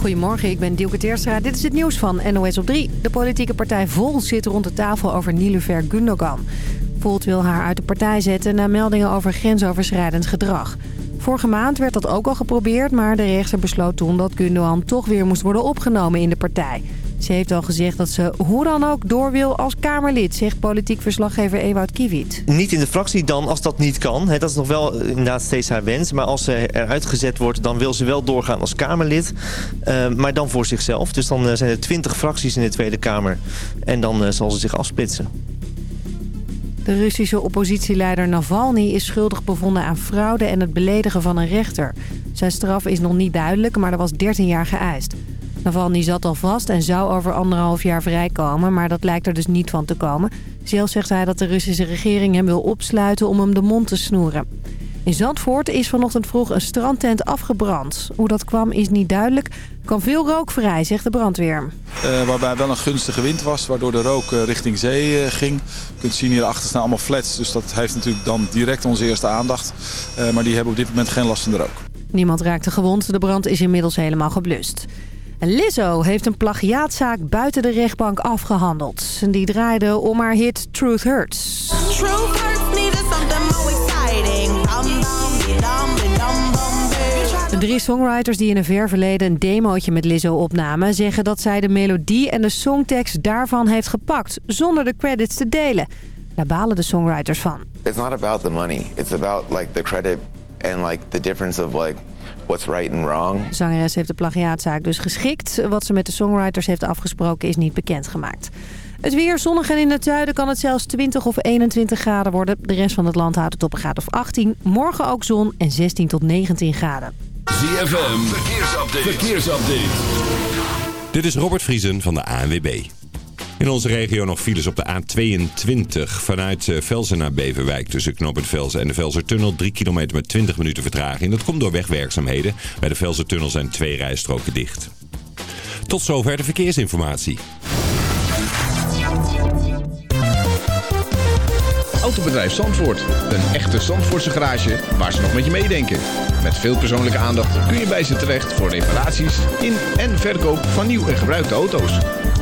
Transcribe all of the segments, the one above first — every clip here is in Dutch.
Goedemorgen, ik ben Dielke Teerstra. Dit is het nieuws van NOS op 3. De politieke partij Volt zit rond de tafel over Nilufer Gundogan. Volt wil haar uit de partij zetten na meldingen over grensoverschrijdend gedrag. Vorige maand werd dat ook al geprobeerd, maar de rechter besloot toen dat Gundogan toch weer moest worden opgenomen in de partij. Ze heeft al gezegd dat ze hoe dan ook door wil als Kamerlid, zegt politiek verslaggever Ewout Kiewit. Niet in de fractie dan, als dat niet kan. dat is nog wel eh, inderdaad steeds haar wens. Maar als ze eruit gezet wordt, dan wil ze wel doorgaan als Kamerlid. Uh, maar dan voor zichzelf. Dus dan uh, zijn er twintig fracties in de Tweede Kamer. En dan zal ze zich afsplitsen. De Russische oppositieleider Navalny is schuldig bevonden aan fraude en het beledigen van een rechter. Zijn straf is nog niet duidelijk, maar er was 13 jaar geëist. Navalny zat al vast en zou over anderhalf jaar vrijkomen, maar dat lijkt er dus niet van te komen. Zelf zegt hij dat de Russische regering hem wil opsluiten om hem de mond te snoeren. In Zandvoort is vanochtend vroeg een strandtent afgebrand. Hoe dat kwam is niet duidelijk. Er kwam veel rook vrij, zegt de brandweer. Uh, waarbij wel een gunstige wind was, waardoor de rook uh, richting zee uh, ging. Je kunt zien hierachter staan allemaal flats, dus dat heeft natuurlijk dan direct onze eerste aandacht. maar die hebben op dit moment geen last van de rook. Niemand raakte gewond, de brand is inmiddels helemaal geblust. Lizzo heeft een plagiaatzaak buiten de rechtbank afgehandeld. Die draaide om haar hit Truth Hurts. Truth hurts de drie songwriters die in een ver verleden een demootje met Lizzo opnamen... zeggen dat zij de melodie en de songtekst daarvan heeft gepakt... zonder de credits te delen. Daar balen de songwriters van. It's not about the money. It's about like the credit and like the difference of like what's right and wrong. De zangeres heeft de plagiaatzaak dus geschikt. Wat ze met de songwriters heeft afgesproken is niet bekendgemaakt. Het weer zonnig en in het zuiden kan het zelfs 20 of 21 graden worden. De rest van het land houdt het op een graad of 18. Morgen ook zon en 16 tot 19 graden. ZFM, verkeersupdate. verkeersupdate. Dit is Robert Vriesen van de ANWB. In onze regio nog files op de A22 vanuit eh, Velzen naar Beverwijk. Tussen Knoopend Velzen en de Velsertunnel. 3 kilometer met 20 minuten vertraging. Dat komt door wegwerkzaamheden. Bij de Velsertunnel zijn twee rijstroken dicht. Tot zover de verkeersinformatie. Autobedrijf Zandvoort. Een echte Zandvoortse garage waar ze nog met je meedenken. Met veel persoonlijke aandacht kun je bij ze terecht voor reparaties in en verkoop van nieuw en gebruikte auto's.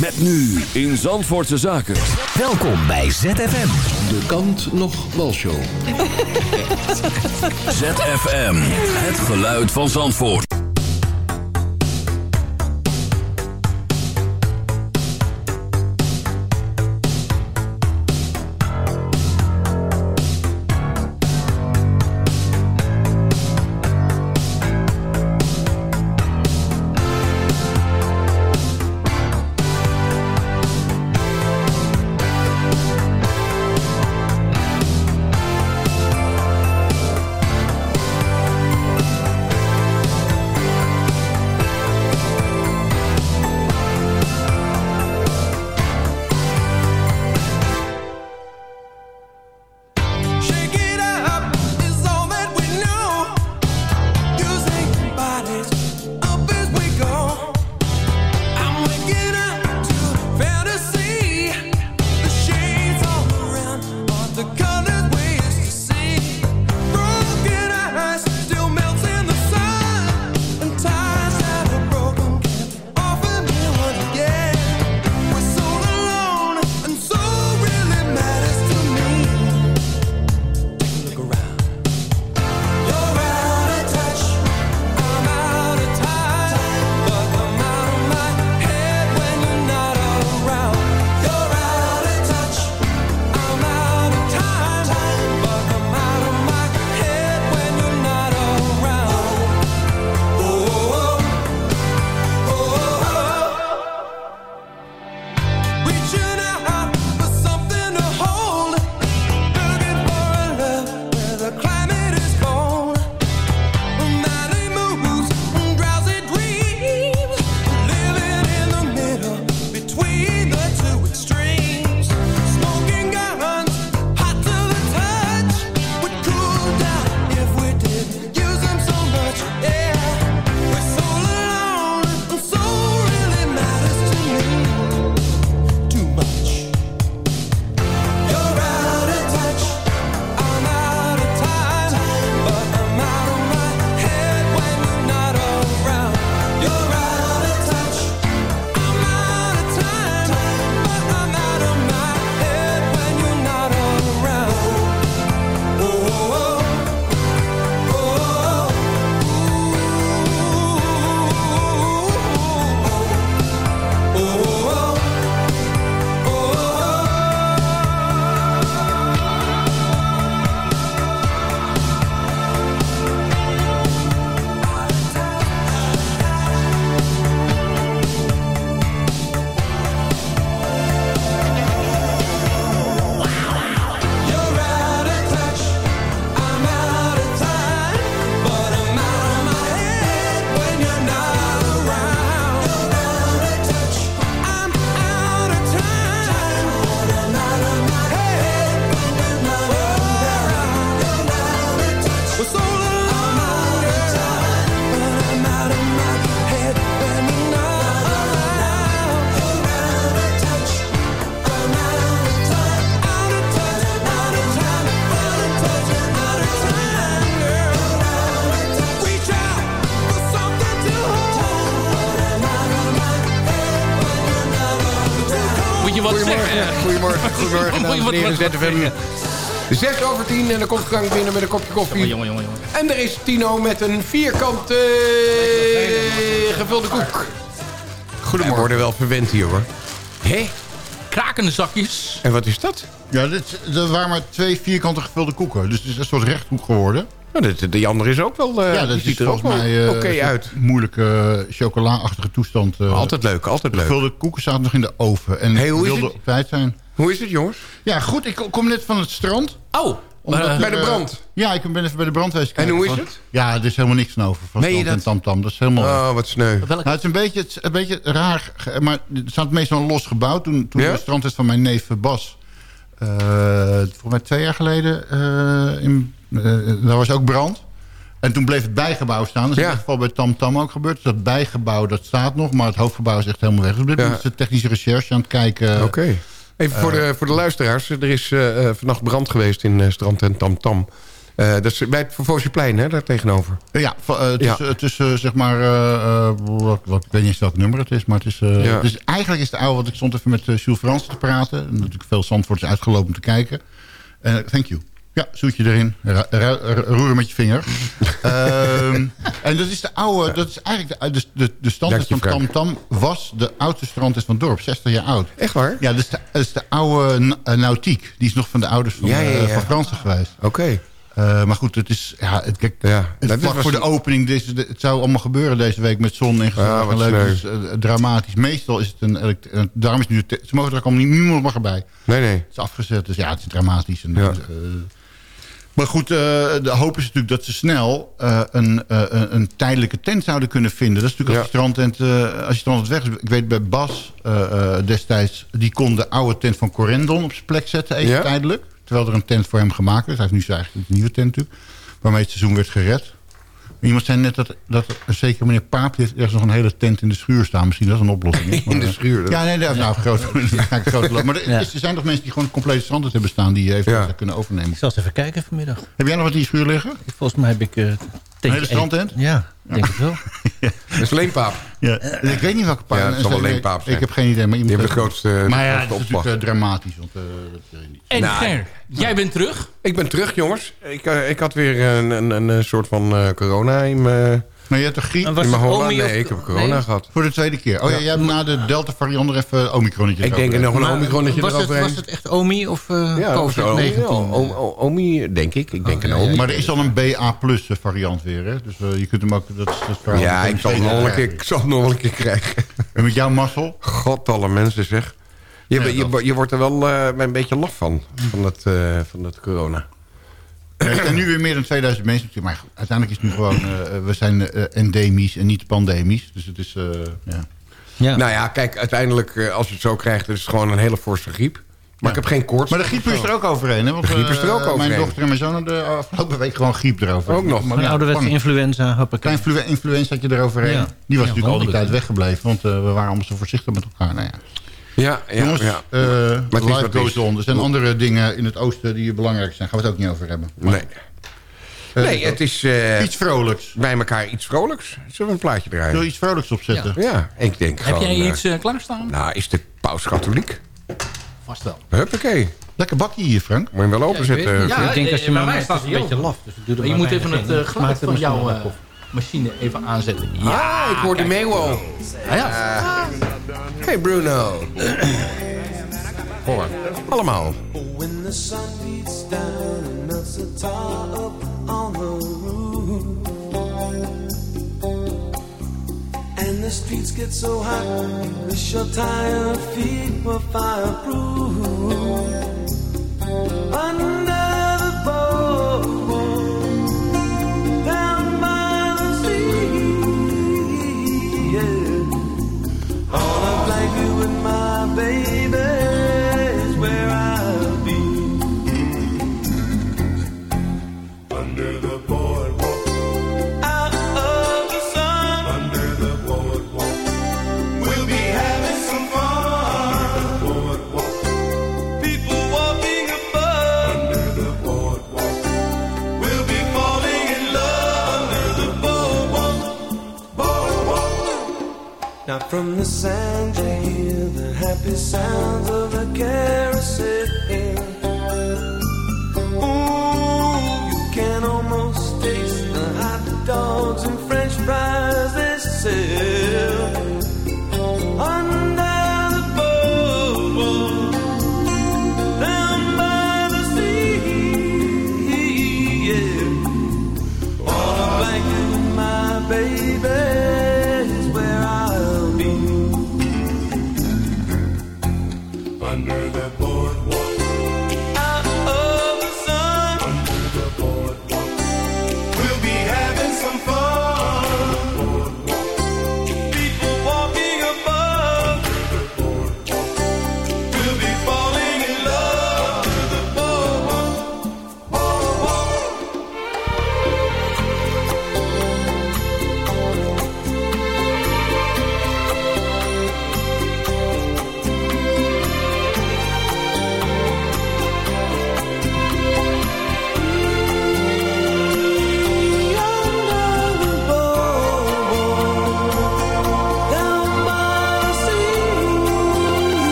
Met nu in Zandvoortse Zaken. Welkom bij ZFM. De kant nog show. ZFM. Het geluid van Zandvoort. Dames en heren. ZFM. Zes over tien en dan komt Frank binnen met een kopje koffie. Jongen, jongen, jongen. En er is Tino met een vierkante gevulde koek. Goedemorgen. We worden wel verwend hier hoor. Hé? Krakende zakjes. En wat is dat? Ja, dit, dat waren maar twee vierkante gevulde koeken. Dus het is een soort rechthoek geworden. Nou, dit- die andere is ook wel... eh, ja, dat die is ziet er ook volgens mij eh, oké een uit. moeilijke chocola-achtige toestand. eh. Altijd leuk, altijd leuk. Gevulde koeken zaten nog in de oven. En Hey, hoe is wilde het? op tijd zijn. Hoe is het jongens? Ja, goed. Ik kom net van het strand. Oh, Omdat eh, bij de eh, brand? ja, ik ben even bij de brand geweest. En hoe is het? Ja, er is helemaal niks van over. Van Meen je strand en dat? tamtam. Dat is helemaal... Oh, wat sneu. Nou, het is een beetje, het is een beetje raar, maar het staat meestal los gebouwd. Toen, toen Ja? het strand is van mijn neef Bas, eh volgens mij twee jaar geleden, eh, in, eh, daar was ook brand. En toen bleef het bijgebouw staan. Dat is Ja. in dit geval bij Tam Tam ook gebeurd. Dus dat bijgebouw, dat staat nog, maar het hoofdgebouw is echt helemaal weg. Dus dit Ja. is de technische recherche aan het kijken. Oké. Even voor, de, voor de luisteraars. Er is eh, eh, vannacht brand geweest in eh, Strand en Tam Tam. Eh, dat is bij het Vervoosjeplein, hè, daar tegenover. Ja, eh, tussen, zeg maar, eh, eh, wat, wat, ik weet niet eens welk nummer het is, maar het is... eh, Ja. dus eigenlijk is het oude, want ik stond even met uh, Jules Fransen te praten. En natuurlijk veel Zandvoorts uitgelopen om te kijken. Eh, thank you. Ja, zoetje erin. Roeren met je vinger. Ehm, en dat is de oude, dat is eigenlijk de, de, de, de van je, Tam Frank. Tam was de oudste strandtest van het dorp, 60 jaar oud. Echt waar? Ja, dat is de, dat is de oude eh, nautiek. Die is nog van de ouders van, Ja, ja, eh, ja. van Fransen geweest. Oké. Eh, maar goed, het is... Ja, het, kijk, Ja, het dat vlak voor de opening, deze, de- het zou allemaal gebeuren deze week met zon en gezellig Ah, en wat leuk. Dus, dramatisch. Meestal is het een... Daarom is het nu... Ze mogen er ook allemaal niet... Niemand mag erbij. Nee, nee. Het is afgezet, dus ja, het is dramatisch. En, Ja. Maar goed, eh, de hoop is natuurlijk dat ze snel eh, een, eh, een, een tijdelijke tent zouden kunnen vinden. Dat is natuurlijk als, Ja. je strandtent, als je strandtent weg is. Ik weet bij Bas destijds, die kon de oude tent van Corendon op zijn plek zetten, even Ja. tijdelijk. Terwijl er een tent voor hem gemaakt werd. Hij heeft nu zijn eigen een nieuwe tent natuurlijk. Waarmee het seizoen werd gered. Iemand zei net dat, dat een zeker meneer Paap heeft ergens nog een hele tent in de schuur staan. Misschien dat is een oplossing. is, In maar, de eh, schuur, dat- Ja, nee, dat, nou, groot, grote grote Maar er, is- er zijn toch mensen die gewoon een complete strandtent hebben staan... die even Ja. kunnen overnemen. Ik zal eens even kijken vanmiddag. Heb jij nog wat in je schuur liggen? Volgens mij heb ik... eh Een hele strandtent? Ja, denk ik wel. Dat is leenpaap. Ja. Ik weet niet welke paard. Ja, het zal wel Leenpaap zijn. Ik heb geen idee. Maar Die iemand hebben de grootste, de Maar ja, grootste het is opslag. natuurlijk eh, dramatisch. Want, eh, dat weet je niet. En Nou, Ger, jij bent terug. Ik ben terug, jongens. Ik, eh, ik had weer een, een, een, soort van eh, corona in mijn, Maar je hebt toch griep? Was of- Nee, ik heb corona nee? gehad. Voor de tweede keer. Oh ja, jij hebt na de Delta-variant er even Omicronnetje Ik denk er nog een Maar omicronnetje was het, was het echt OMI of eh ja, of zo. COVID-19? Ja, Omi, denk ik. Ik denk Oh, een ja, ja. Omi. Maar er is al een BA-plus variant weer. Hè? Dus eh, je kunt hem ook... Dat, Ja, ik zal, nog wel een keer, krijgen. ik zal het nog wel een keer krijgen. En met jouw mazzel? God, alle mensen zeg. Je, Ja, je, je wordt er wel eh, een beetje laf van, van dat, eh, van dat corona. Er zijn nu weer meer dan 2000 mensen. natuurlijk, Maar uiteindelijk is het nu gewoon... eh, we zijn eh, endemisch en niet pandemisch. Dus het is... eh, ja. Ja. Nou ja, kijk, uiteindelijk, eh, als je het zo krijgt... is het gewoon een hele forse griep. Maar ik heb geen koorts. Maar de griep is er ook overheen. Hè? Want, De griep is er ook eh, overheen. Mijn dochter en mijn zoon hadden de afgelopen week gewoon griep erover. Ook nog. Maar Een ja, ouderwetse influenza, hoppakee. Influ influenza had je eroverheen. Ja. Die was Ja, natuurlijk al die tijd weggebleven. Want eh, we waren allemaal zo voorzichtig met elkaar. Nou ja. Ja, ja, Jongens, ja. eh, het is life wat goes on. Er zijn andere dingen in het oosten die belangrijk zijn. Gaan we het ook niet over hebben. Maar, Nee. eh, Nee, het is eh, Iets vrolijks. bij elkaar iets vrolijks. Zullen we een plaatje Wil je draaien? iets vrolijks opzetten? Ja, ik denk Heb gewoon... jij iets eh, klaarstaan? nou, is de paus katholiek? Vast wel. Huppakee. Lekker bakje hier, Frank. Moet je hem wel openzetten. Ja, ik denk als je eh, bij maar mij staat een beetje laf. Dus doe Maar je maar moet even het eh, geluid er van jouw eh, op. machine even aanzetten. Ja, ik hoor de meeuw al. Ja, ja. Hey Bruno. Hoor. Allemaal. When the sun beats down and melts the tar up on the roof And the streets get so hot Wish your tired feet were fireproof Under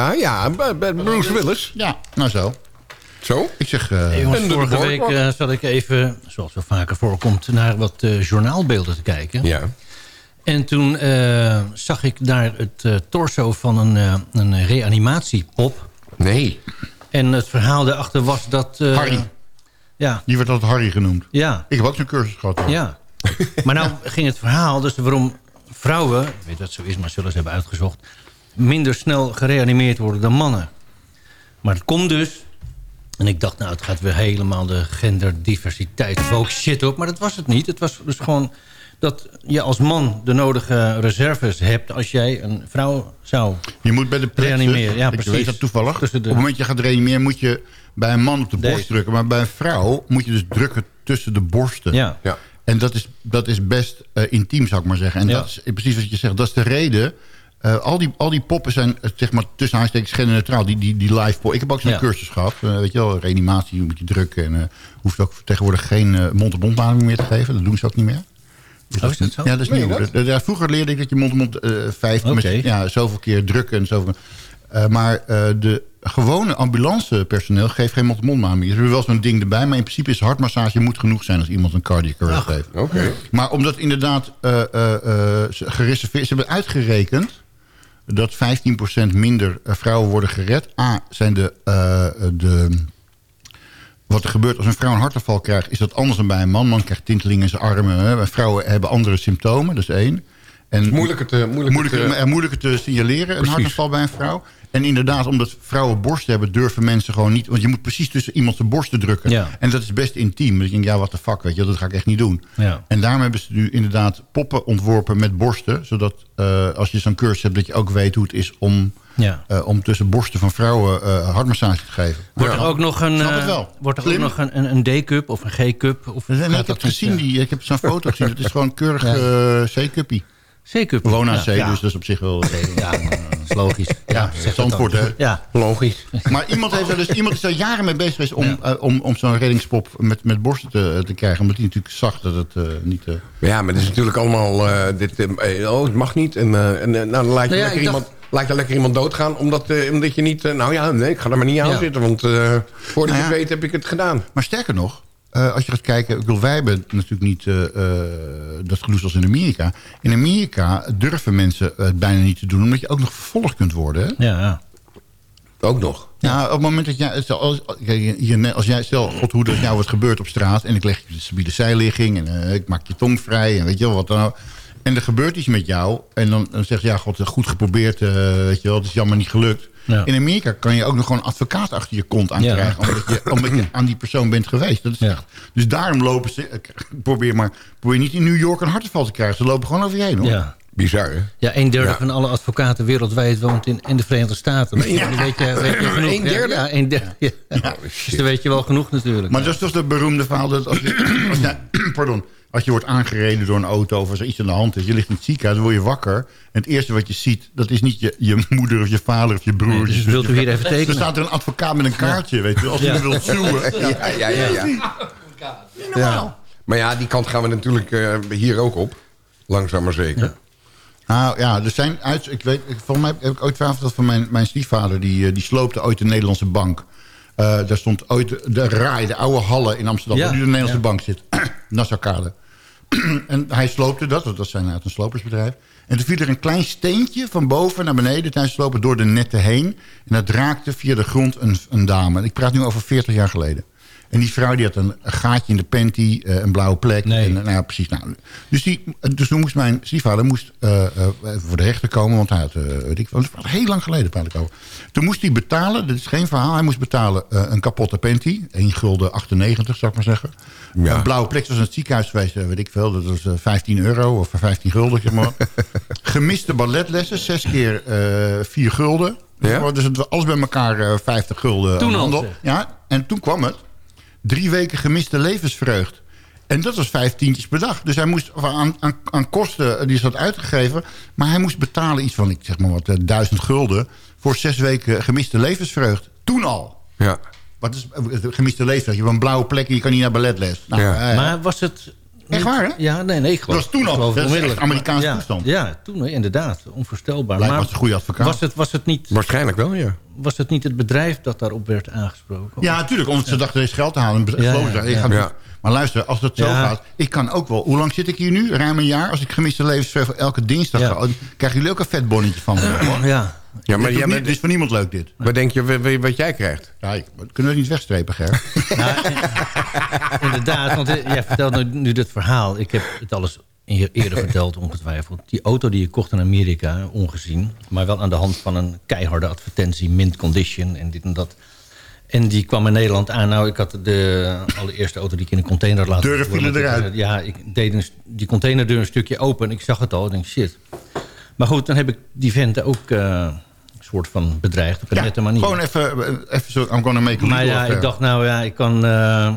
Ja, ja, Bruce Willis. Ja, nou zo. Zo? Ik zeg... eh, Hey, jongens, Under the vorige week eh, zat ik even, zoals wel vaker voorkomt... naar wat eh, journaalbeelden te kijken. Ja. En toen eh, zag ik daar het eh, torso van een, eh, een reanimatiepop. Nee. En het verhaal daarachter was dat... eh, Harry. Ja, Die werd altijd Harry genoemd. ja, Ik heb ook zo'n cursus gehad. hoor. ja. maar nou ging het verhaal, dus waarom vrouwen... ik weet dat het zo is, maar zullen ze hebben uitgezocht... minder snel gereanimeerd worden dan mannen. Maar het komt dus... En ik dacht, nou, het gaat weer helemaal de genderdiversiteit folk shit op. Maar dat was het niet. Het was dus gewoon dat je als man de nodige reserves hebt... als jij een vrouw zou... Je moet bij de Reanimeren, ja, ik precies. weet dat toevallig. De- Op het moment dat je gaat reanimeren moet je bij een man op de borst drukken. Maar bij een vrouw moet je dus drukken tussen de borsten. Ja, Ja. En dat is, dat is best eh, intiem, zou ik maar zeggen. En Ja. dat is precies wat je zegt. Dat is de reden. Eh, al, die, al die poppen zijn, eh, zeg maar, tussen aanstekens genderneutraal. Die, die, die live pop. Ik heb ook zo'n Ja. cursus gehad. eh, weet je wel, reanimatie moet je drukken. En eh hoeft ook tegenwoordig geen mond-op-mond meer te geven. Dat doen ze ook niet meer. Dus Oh, is dat zo? Ja, dat is je nieuw. dat? Ja, vroeger leerde ik dat je mond-op-mond eh vijf met, ja, zoveel keer drukken en zoveel. Eh, maar eh, de gewone ambulancepersoneel geeft geen mond-op-mond meer. Ze hebben wel zo'n ding erbij, maar in principe is hartmassage moet genoeg zijn als iemand een cardiac arrest heeft. Oké. Maar omdat inderdaad eh, eh, eh, ze gereserveerd... Ze hebben uitgerekend dat 15% minder eh, vrouwen worden gered. A, zijn de, eh, de... Wat er gebeurt als een vrouw een hartaanval krijgt... is dat anders dan bij een man. Man krijgt tintelingen in zijn armen. Hè. Vrouwen hebben andere symptomen, dat is één. En Moeilijker te... Moeilijker moeilijker, te- eh, moeilijker te signaleren, een hartaanval bij een vrouw. En inderdaad, omdat vrouwen borsten hebben, durven mensen gewoon niet... want je moet precies tussen iemand zijn borsten drukken. Ja. En dat is best intiem. Dus ik denk, ja, wat de fuck, weet je, dat ga ik echt niet doen. Ja. En daarom hebben ze nu inderdaad poppen ontworpen met borsten. Zodat eh, als je zo'n cursus hebt, dat je ook weet hoe het is om, ja. eh, om tussen borsten van vrouwen eh hartmassage te geven. Wordt er ook nog een, eh. Wordt er Slim. ook nog een, een, D-cup of een G-cup? Ik heb het gezien, die, ik heb zo'n foto gezien. Het is gewoon keurig Ja. C-cuppie. C-cup. Gewoon aan Ja, C, ja. dus dat is op zich wel... Ja, dat is logisch. Ja, Zandvoort, dan. hè? Ja. Logisch. Maar iemand, heeft er dus, iemand is er jaren mee bezig geweest om, eh, om, om zo'n reddingspop met, met borsten te, te krijgen. Omdat hij natuurlijk zag dat het eh, niet... eh, Ja, maar het is natuurlijk allemaal... eh, dit, eh, oh, het mag niet. En, eh, en eh, nou, dan laat je, Nou ja, lekker, ik dacht- iemand, laat je lekker iemand doodgaan... omdat, eh, omdat je niet... eh, nou ja, nee, ik ga er maar niet aan Ja. zitten... want eh voordat Nou je ja. het weet heb ik het gedaan. Maar sterker nog, eh, als je gaat kijken... Ik bedoel, wij hebben natuurlijk niet eh, eh, dat gedoe zoals in Amerika. In Amerika durven mensen het bijna niet te doen... omdat je ook nog vervolgd kunt worden. Hè? Ja, ja. Ook nog. Ja, op het moment dat jij... Als, als, als jij, stel, god hoe dat jou wat gebeurt op straat... en ik leg je de stabiele zijligging... en ik maak je tong vrij en weet je wel wat dan ook... en er gebeurt iets met jou... en dan, dan zeg je, ja, god, goed geprobeerd, eh, weet je wel... het is jammer niet gelukt. Ja. In Amerika kan je ook nog gewoon een advocaat achter je kont aan Ja. krijgen... omdat je, omdat je aan die persoon bent geweest. Dat is Ja. echt, dus daarom lopen ze... Probeer maar probeer niet in New York een hartaanval te krijgen. Ze lopen gewoon over je heen, hoor. ja. Bizar, hè? Ja, een derde Ja. van alle advocaten wereldwijd woont in, in de Verenigde Staten. Dus Ja. weet je, weet je genoeg. Een derde? Ja, een derde. Ja. Dus dan weet je wel genoeg natuurlijk. Maar dat is toch dat beroemde verhaal dat als je, als pardon, als je wordt aangereden door een auto of als er iets aan de hand is, je ligt in het ziekenhuis, dan word je wakker. En het eerste wat je ziet, dat is niet je, je moeder of je vader of je broer. Nee, dus wilt u hier even tekenen? Er staat er een advocaat met een kaartje, weet je, als Ja. je wilt zoeken. Ja, ja, ja. ja. Ja. Maar ja, die kant gaan we natuurlijk eh, hier ook op. Langzaam maar zeker. Nou ja, er zijn uit. Ik weet, volgens mij heb ik ooit verhaal verteld van mijn, mijn stiefvader. Die, eh, die sloopte ooit de Nederlandse bank. Eh, daar stond ooit de, de RAI, de oude Halle in Amsterdam. Ja, waar nu de Nederlandse ja. bank zit. Nassaukade. en hij sloopte dat, want dat zijn uit een slopersbedrijf. En toen viel er een klein steentje van boven naar beneden tijdens het slopen door de netten heen. En dat raakte via de grond een, een dame. Ik praat nu over 40 jaar geleden. En die vrouw die had een gaatje in de panty, eh, een blauwe plek. En, eh, nou ja, precies. Nou, dus, die, dus toen moest mijn stiefvader moest, eh, voor de rechter komen. Want hij had, weet ik, was heel lang geleden praat ik over. Toen moest hij betalen, dat is geen verhaal. Hij moest betalen een kapotte panty. 1 gulden 98, zou ik maar zeggen. Een blauwe plek was in het ziekenhuis geweest, weet ik veel. Dat was eh, 15 euro of 15 gulden, zeg maar. Gemiste balletlessen, zes keer eh 4 gulden. Ja? Dus het was alles bij elkaar eh, 50 gulden. Toen al. Ja, en toen kwam het. Drie weken gemiste levensvreugd. En dat was vijf tientjes per dag. Dus hij moest of aan, aan, aan kosten, die is dat uitgegeven. Maar hij moest betalen iets van, ik zeg maar wat, eh, duizend gulden... voor zes weken gemiste levensvreugd. Toen al. Ja. Wat is eh, gemiste levensvreugd? Je hebt een blauwe plek en je kan niet naar balletles. Nou, Ja. eh, Maar was het... Echt waar, hè? Ja, nee, nee. Ik geloof, Dat was toen al. geloof Dat is onmiddellijk. echt Amerikaanse ja, toestand. Ja, toen inderdaad. Onvoorstelbaar. Blijkbaar maar was het een goede advocaat. Was het, was, het niet, Waarschijnlijk wel, ja. Was het niet het bedrijf dat daarop werd aangesproken? Ja, natuurlijk. Omdat ze dachten, er is geld te halen. Ja, ja, ja. Maar luister, als dat zo Ja. gaat... Ik kan ook wel... Hoe lang zit ik hier nu? Ruim een jaar. Als ik gemiste levensvreugd elke dinsdag... Ja. ga, krijgen jullie ook een vet bonnetje van me. Ja. Ja, maar niet- is voor niemand leuk, dit. Wat denk je wa- wa- wat jij krijgt? Ja, ik- kunnen we niet wegstrepen, Ger? Inderdaad, want eh, jij vertelt nu, nu dit verhaal. Ik heb het alles eerder verteld, ongetwijfeld. Die auto die je kocht in Amerika, ongezien... maar wel aan de hand van een keiharde advertentie... mint condition en dit en dat. En die kwam in Nederland aan. Nou, ik had de allereerste auto die ik in een container laten Deuren vielen ik, eruit. Ja, ik deed een, die containerdeur een stukje open. Ik zag het al. Ik denk, shit. Maar goed, dan heb ik die venten ook... eh, een soort van bedreigd op een Ja, nette manier. gewoon even, eh, even zo... I'm gonna make a Maar ja, ik dacht nou ja, ik kan eh,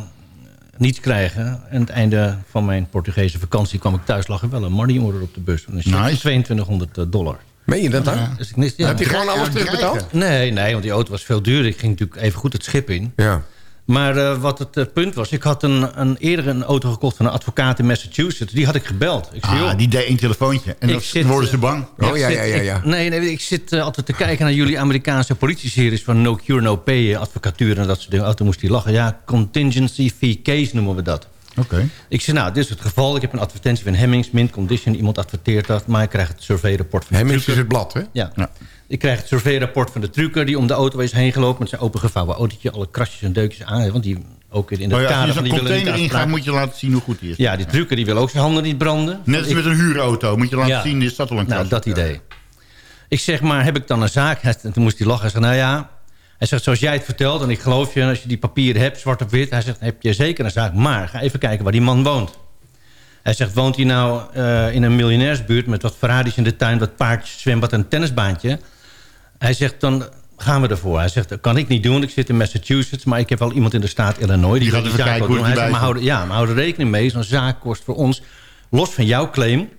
niets krijgen. En aan het einde van mijn Portugese vakantie kwam ik thuis, lag er wel een money order op de bus. Een Nice. 2200 dollar. Meen je dat dan? Dus ik, ja. Heb je gewoon alles terugbetaald? Nee, nee, want die auto was veel duurder. Ik ging natuurlijk even goed het schip in. Ja. Maar eh, wat het eh, punt was, ik had een, een, eerder een auto gekocht van een advocaat in Massachusetts. Die had ik gebeld. Ik zei, Ah, die deed één telefoontje. En Ik dan zit, worden ze eh, bang. Oh, ja, zit- ja, ja, ja. ik- nee, nee, ik zit altijd te kijken naar jullie Amerikaanse politieseries... van No Cure, No Pay, advocatuur en dat soort dingen. Oh, toen moest hij lachen. Ja, contingency fee case noemen we dat. Oké. Ik zei, nou, dit is het geval. Ik heb een advertentie van Hemmings, mint condition. Iemand adverteert dat, maar ik krijg het surveyrapport van de Hemmings is het blad, hè? Ja. Ja. Ik krijg het surveyrapport van de trucker... die om de auto is heen gelopen met zijn opengevouwen autootje. Alle krasjes en deukjes aan. Want die ook weer in de Oh ja, als je van die container ingaat, moet je laten zien hoe goed die is. Ja, die trucker die wil ook zijn handen niet branden. Net als Ik- met een huurauto. Moet je laten Ja. zien, er staat al een nou, kras dat op. idee. Ik zeg maar, heb ik dan een zaak? Hij- En toen moest hij lachen. Hij zegt, nou ja... Hij zegt, zoals jij het vertelt, en ik geloof je... als je die papieren hebt, zwart op wit... hij zegt, heb je zeker een zaak. Maar ga even kijken waar die man woont. Hij zegt, woont hij nou eh, in een miljonairsbuurt... met wat Ferraris in de tuin, wat paardjes, zwembad en een tennisbaantje? Hij zegt, dan gaan we ervoor. Hij zegt, dat kan ik niet doen, want ik zit in Massachusetts... maar ik heb wel iemand in de staat Illinois... Die wil gaat even kijken hoe Hij zegt, maar hou, ja, maar hou er rekening mee. Zo'n zaak kost voor ons, los van jouw claim...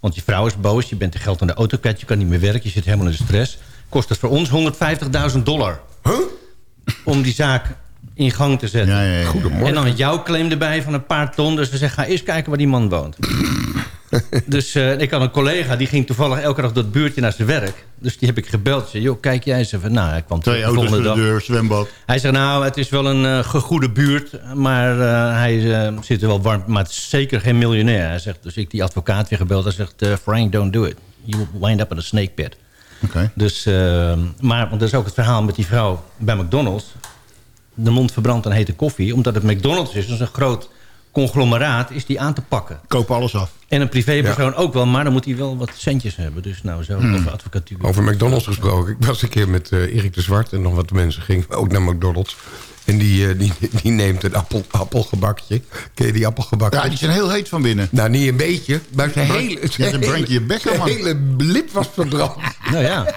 Want je vrouw is boos, je bent de geld aan de auto kwijt... je kan niet meer werken, je zit helemaal in de stress. Kost het voor ons 150.000 dollar. Om die zaak in gang te zetten. Ja, ja, ja. En dan jouw claim erbij van een paar ton. Dus we zeggen, ga eens kijken waar die man woont. Dus eh, ik had een collega, die ging toevallig elke dag door het buurtje naar zijn werk. Dus die heb ik gebeld. Zei, joh, kijk jij eens even. Nou, hij kwam Twee terug auto's volgende de dag. deur, zwembad. Hij zegt, nou, het is wel een eh, gegoede buurt, maar eh, hij zit er wel warm. Maar het is zeker geen miljonair. Hij zegt, dus ik die advocaat weer gebeld. Hij zegt, Frank, don't do it. You wind up in a snake pit. Oké. Dus, maar, want dat is ook het verhaal met die vrouw bij McDonald's. De mond verbrandt aan hete koffie. Omdat het McDonald's is, dus een groot conglomeraat, is die aan te pakken. Kopen alles af. En een privépersoon ook wel, maar dan moet hij wel wat centjes hebben. Dus nou, zo Hmm. over advocatuur. Over McDonald's gesproken. Ik was een keer met eh, Erik de Zwart en nog wat mensen gingen ook naar McDonald's. En die, eh, die, die neemt een appel, appelgebakje. Ken je die appelgebakje? Ja, die zijn heel heet van binnen. Nou, niet een beetje, maar zijn hele, Ja, zijn je man. hele lip was verbrand. Nou ja,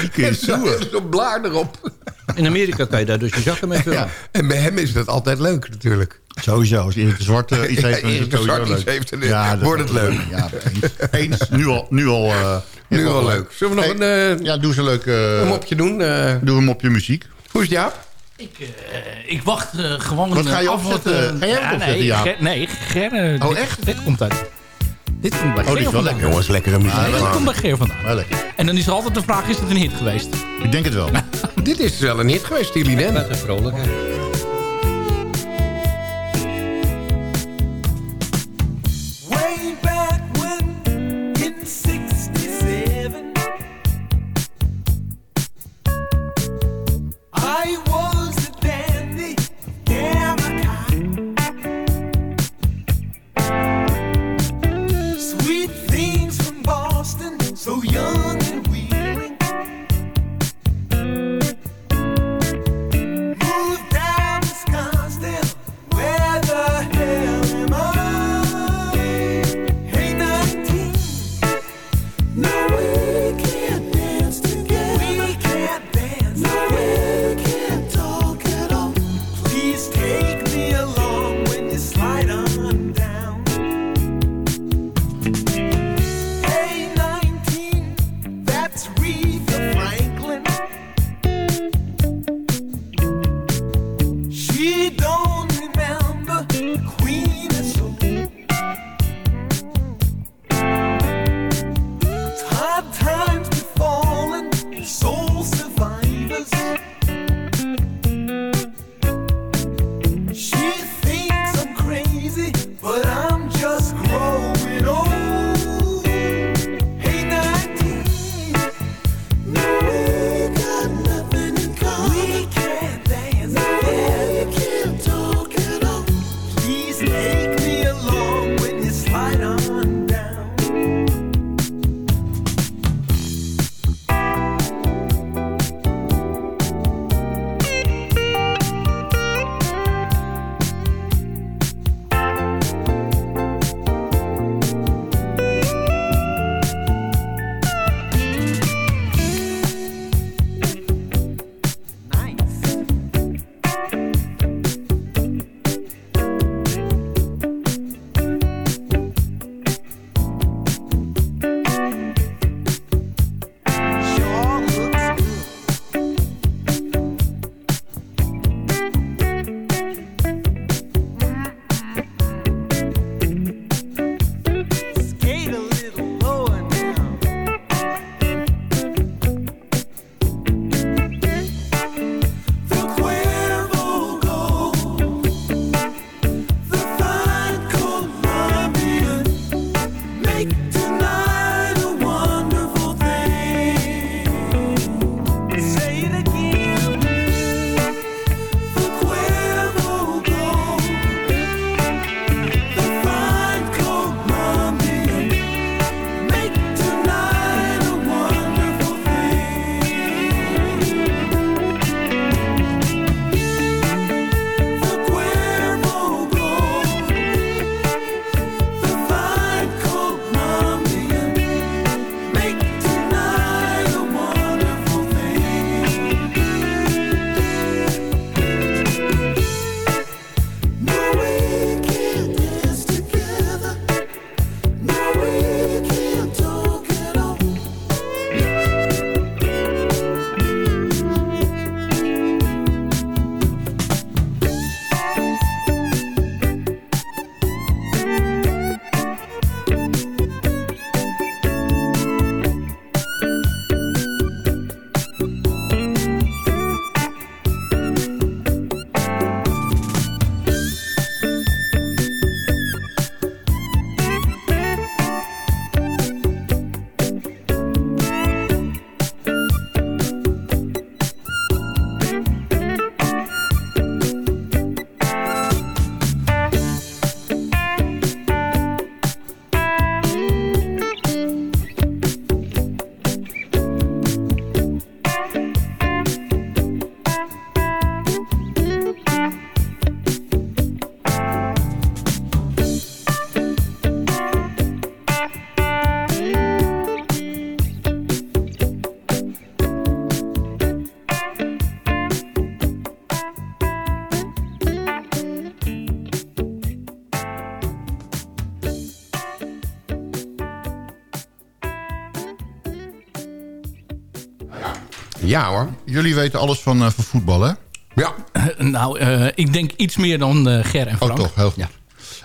Die kun je En zo- zoeken. Zo'n blaar erop. in Amerika kan je daar dus je zakken mee vullen. Ja. En bij hem is dat altijd leuk natuurlijk. Sowieso. Als Erik de Zwart eh, iets heeft, dan is het sowieso Zwart iets leuk. heeft, dan wordt het leuk. Ja, eens. eens. Nu al. Nu al, eh, Nu al leuk. Zullen we nog een, eh, Ja, doe eens een leuk... eh, een mopje doen? eh, doe een mopje muziek. hoe is het Jaap? Ik, eh, ik wacht eh, gewoon... Wat ga je af opzetten? eh, Ga jij wat opzetten, nee, Jaap? Ger, nee, Ger, Oh, echt? Dit komt uit. Dit komt bij oh, Oh, dit is wel lekker. Jongens, lekkere muziek. Ja, dit komt bij Geer vandaan. Wel. En dan is er altijd de vraag, is het een hit geweest? Ik denk het wel. dit is wel een hit geweest, die Lieden. Wat een vrolijkheid. Ja hoor. Jullie weten alles van, uh, van voetbal, hè? Ja. nou, eh, ik denk iets meer dan eh, Ger en oh, Frank. Oh, toch, heel goed. Ja.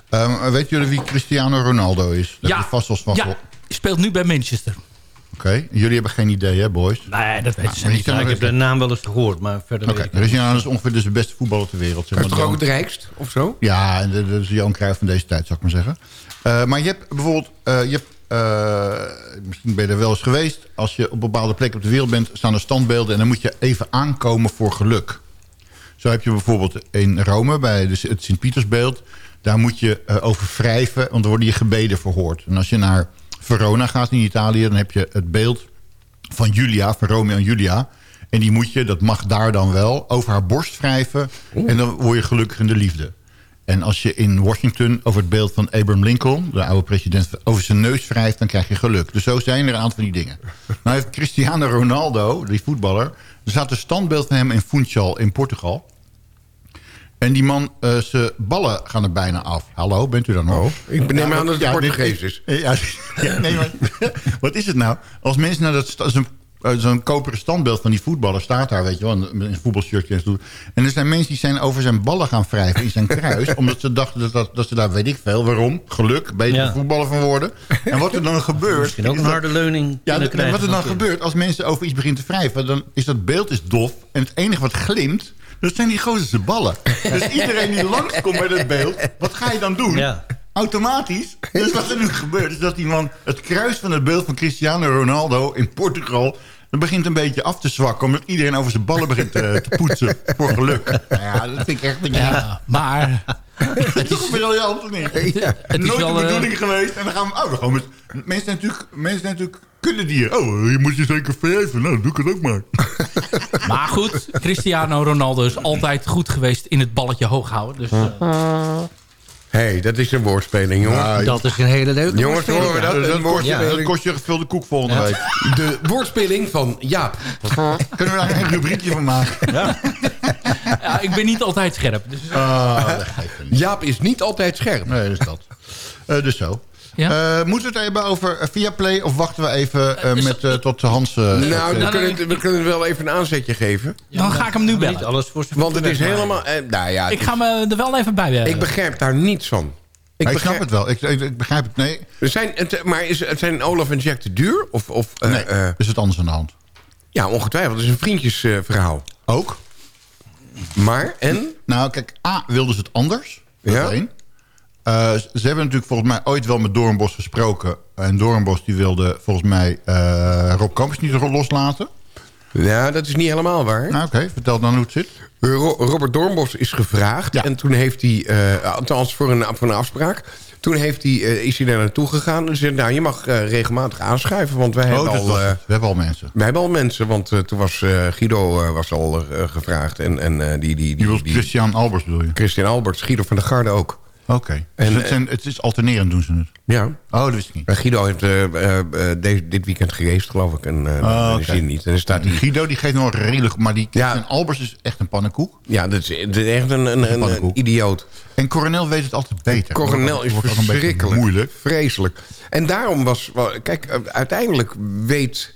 Ehm, weten jullie wie Cristiano Ronaldo is? Dat ja. Vast als van ja, speelt nu bij Manchester. Oké, jullie hebben geen idee, hè, boys? Nee, dat weten ze nou, niet. Ik heb de naam wel eens gehoord, maar verder okay. weet ik is ongeveer dus de beste voetballer ter wereld. Zeg maar. Toch ook het rijkst, of zo? Ja, dat is Jan Cruijff van deze tijd, zou ik maar zeggen. Maar je hebt bijvoorbeeld je eh, misschien ben je er wel eens geweest. Als je op bepaalde plekken op de wereld bent... staan er standbeelden en dan moet je even aankomen voor geluk. Zo heb je bijvoorbeeld in Rome bij het Sint-Pietersbeeld... daar moet je eh, over wrijven, want dan worden je gebeden verhoord. En als je naar Verona gaat in Italië... dan heb je het beeld van Julia, van Romeo en Julia... En die moet je, dat mag daar dan wel, over haar borst wrijven. En dan word je gelukkig in de liefde. En als je in Washington over het beeld van Abraham Lincoln... de oude president, over zijn neus wrijft, dan krijg je geluk. Dus zo zijn er een aantal van die dingen. Nou heeft Cristiano Ronaldo, die voetballer... er staat een standbeeld van hem in Funchal in Portugal. En die man, eh zijn ballen gaan er bijna af. Hallo, bent u dan nog? Oh, ik neem aan dat het ja, Portugees is. Ja, ja, nee, maar, wat is het nou? Als mensen naar dat zo'n eh, zo'n koperen standbeeld van die voetballer staat daar, weet je wel, met een voetbalshirtje en zo. En er zijn mensen die zijn over zijn ballen gaan wrijven in zijn kruis, omdat ze dachten dat, dat, dat ze daar, weet ik veel, waarom, geluk, beter Ja. voetballer van worden. En wat er dan gebeurt... Misschien ook een harde leuning ja, wat er dan gebeurt als mensen over iets beginnen te wrijven... dan is dat beeld is dof en het enige wat glimt... dat zijn die gozer ballen. Dus iedereen die langskomt bij dat beeld... wat ga je dan doen? Ja. Automatisch. Dus wat er nu gebeurt is dat die man... het kruis van het beeld van Cristiano Ronaldo in Portugal... dat begint een beetje af te zwakken... omdat iedereen over zijn ballen begint te, te poetsen voor geluk. Nou ja, dat vind ik echt... Ja, Ja, maar het is toch briljant, of niet? het is Nooit wel, de eh, bedoeling geweest. En dan gaan we... Oh, dan gaan we met, mensen zijn natuurlijk, mensen zijn natuurlijk kuddedieren. Oh, je moet je zeker wrijven. Nou, doe ik het ook maar. Maar goed, Cristiano Ronaldo is altijd goed geweest in het balletje hoog houden. Dus eh, hey, dat is een woordspeling, jongen. Ja, Dat is een hele leuke Jongens, woordspeling. horen we dat? dat, kost je, woordspeling. dat kost je gevulde koek volgende week. De woordspeling van Jaap. Kunnen we daar een rubriekje van maken? ja, ik ben niet altijd scherp. Dus, Ah. Jaap is niet altijd scherp. Nee, dat is dat. Eh, dus zo. Ja? Eh, moeten we het hebben over eh, Viaplay of wachten we even eh, is- met, tot Hans... eh, Nou, het, we kunnen, het- we kunnen wel even een aanzetje geven. dan ga ik hem nu Niet bellen. alles voor Want het is helemaal... eh, nou ja, Ik is- ga me er wel even bij werken. ik begrijp daar niets van. Ik ik snap begrijp, het wel. Ik, ik, ik begrijp het. Nee, Er zijn, het, maar is, het zijn Olaf en Jack te duur? Of, of, eh, nee is het anders aan de hand. ja, ongetwijfeld. Het is een vriendjesverhaal. Ook? maar, en? Nou, kijk, A, wilden ze het anders. Dat Ja. één. Eh, ze hebben natuurlijk volgens mij ooit wel met Doornbos gesproken. En Doornbos die wilde volgens mij eh, Rob Campus niet loslaten. Ja, dat is niet helemaal waar. Nou, oké. Vertel dan hoe het zit. Ro- Robert Doornbos is gevraagd. Ja. En toen heeft hij, eh, althans voor een, voor een afspraak... toen heeft hij, eh, is hij daar naartoe gegaan. En zei, nou, je mag eh, regelmatig aanschuiven. Want wij, Oh, hebben dat al, eh. We hebben al mensen. wij hebben al mensen. Want eh, toen was eh, Guido eh, was al eh, gevraagd. En, en eh, die, die, Die die, was Christian Albers bedoel je? Christian Alberts, Guido van der Garde ook. Oké. En, Dus het, zijn, het is alternerend doen ze het. Ja. Oh, dat wist ik niet. En Guido heeft eh, eh, eh, deze, dit weekend gereisd, geloof ik. En eh Oh, zie je niet. En staat Die hij... Guido die geeft nog redelijk... Maar die Ja. Christian Albers is echt een pannenkoek. Ja, dat is, dat is echt een, een, idioot. En Coronel weet het altijd beter. Coronel is Wordt een verschrikkelijk. moeilijk. Vreselijk. En daarom was... Kijk, uiteindelijk weet...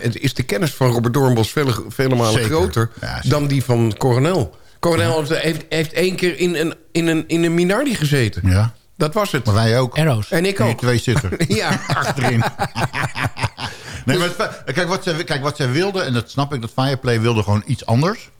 het is de kennis van Robert Doornbos vele, vele malen Zeker. groter... Ja, dan die van Coronel. Coronel heeft, heeft één keer in een, in, een, in een Minardi gezeten. Ja. Dat was het. Maar wij ook. Arrows. En ik Die ook. twee zitten. Ja. achterin. nee, maar het- kijk, wat zij, kijk, wat zij wilden, en dat snap ik, dat Fireplay wilde gewoon iets anders.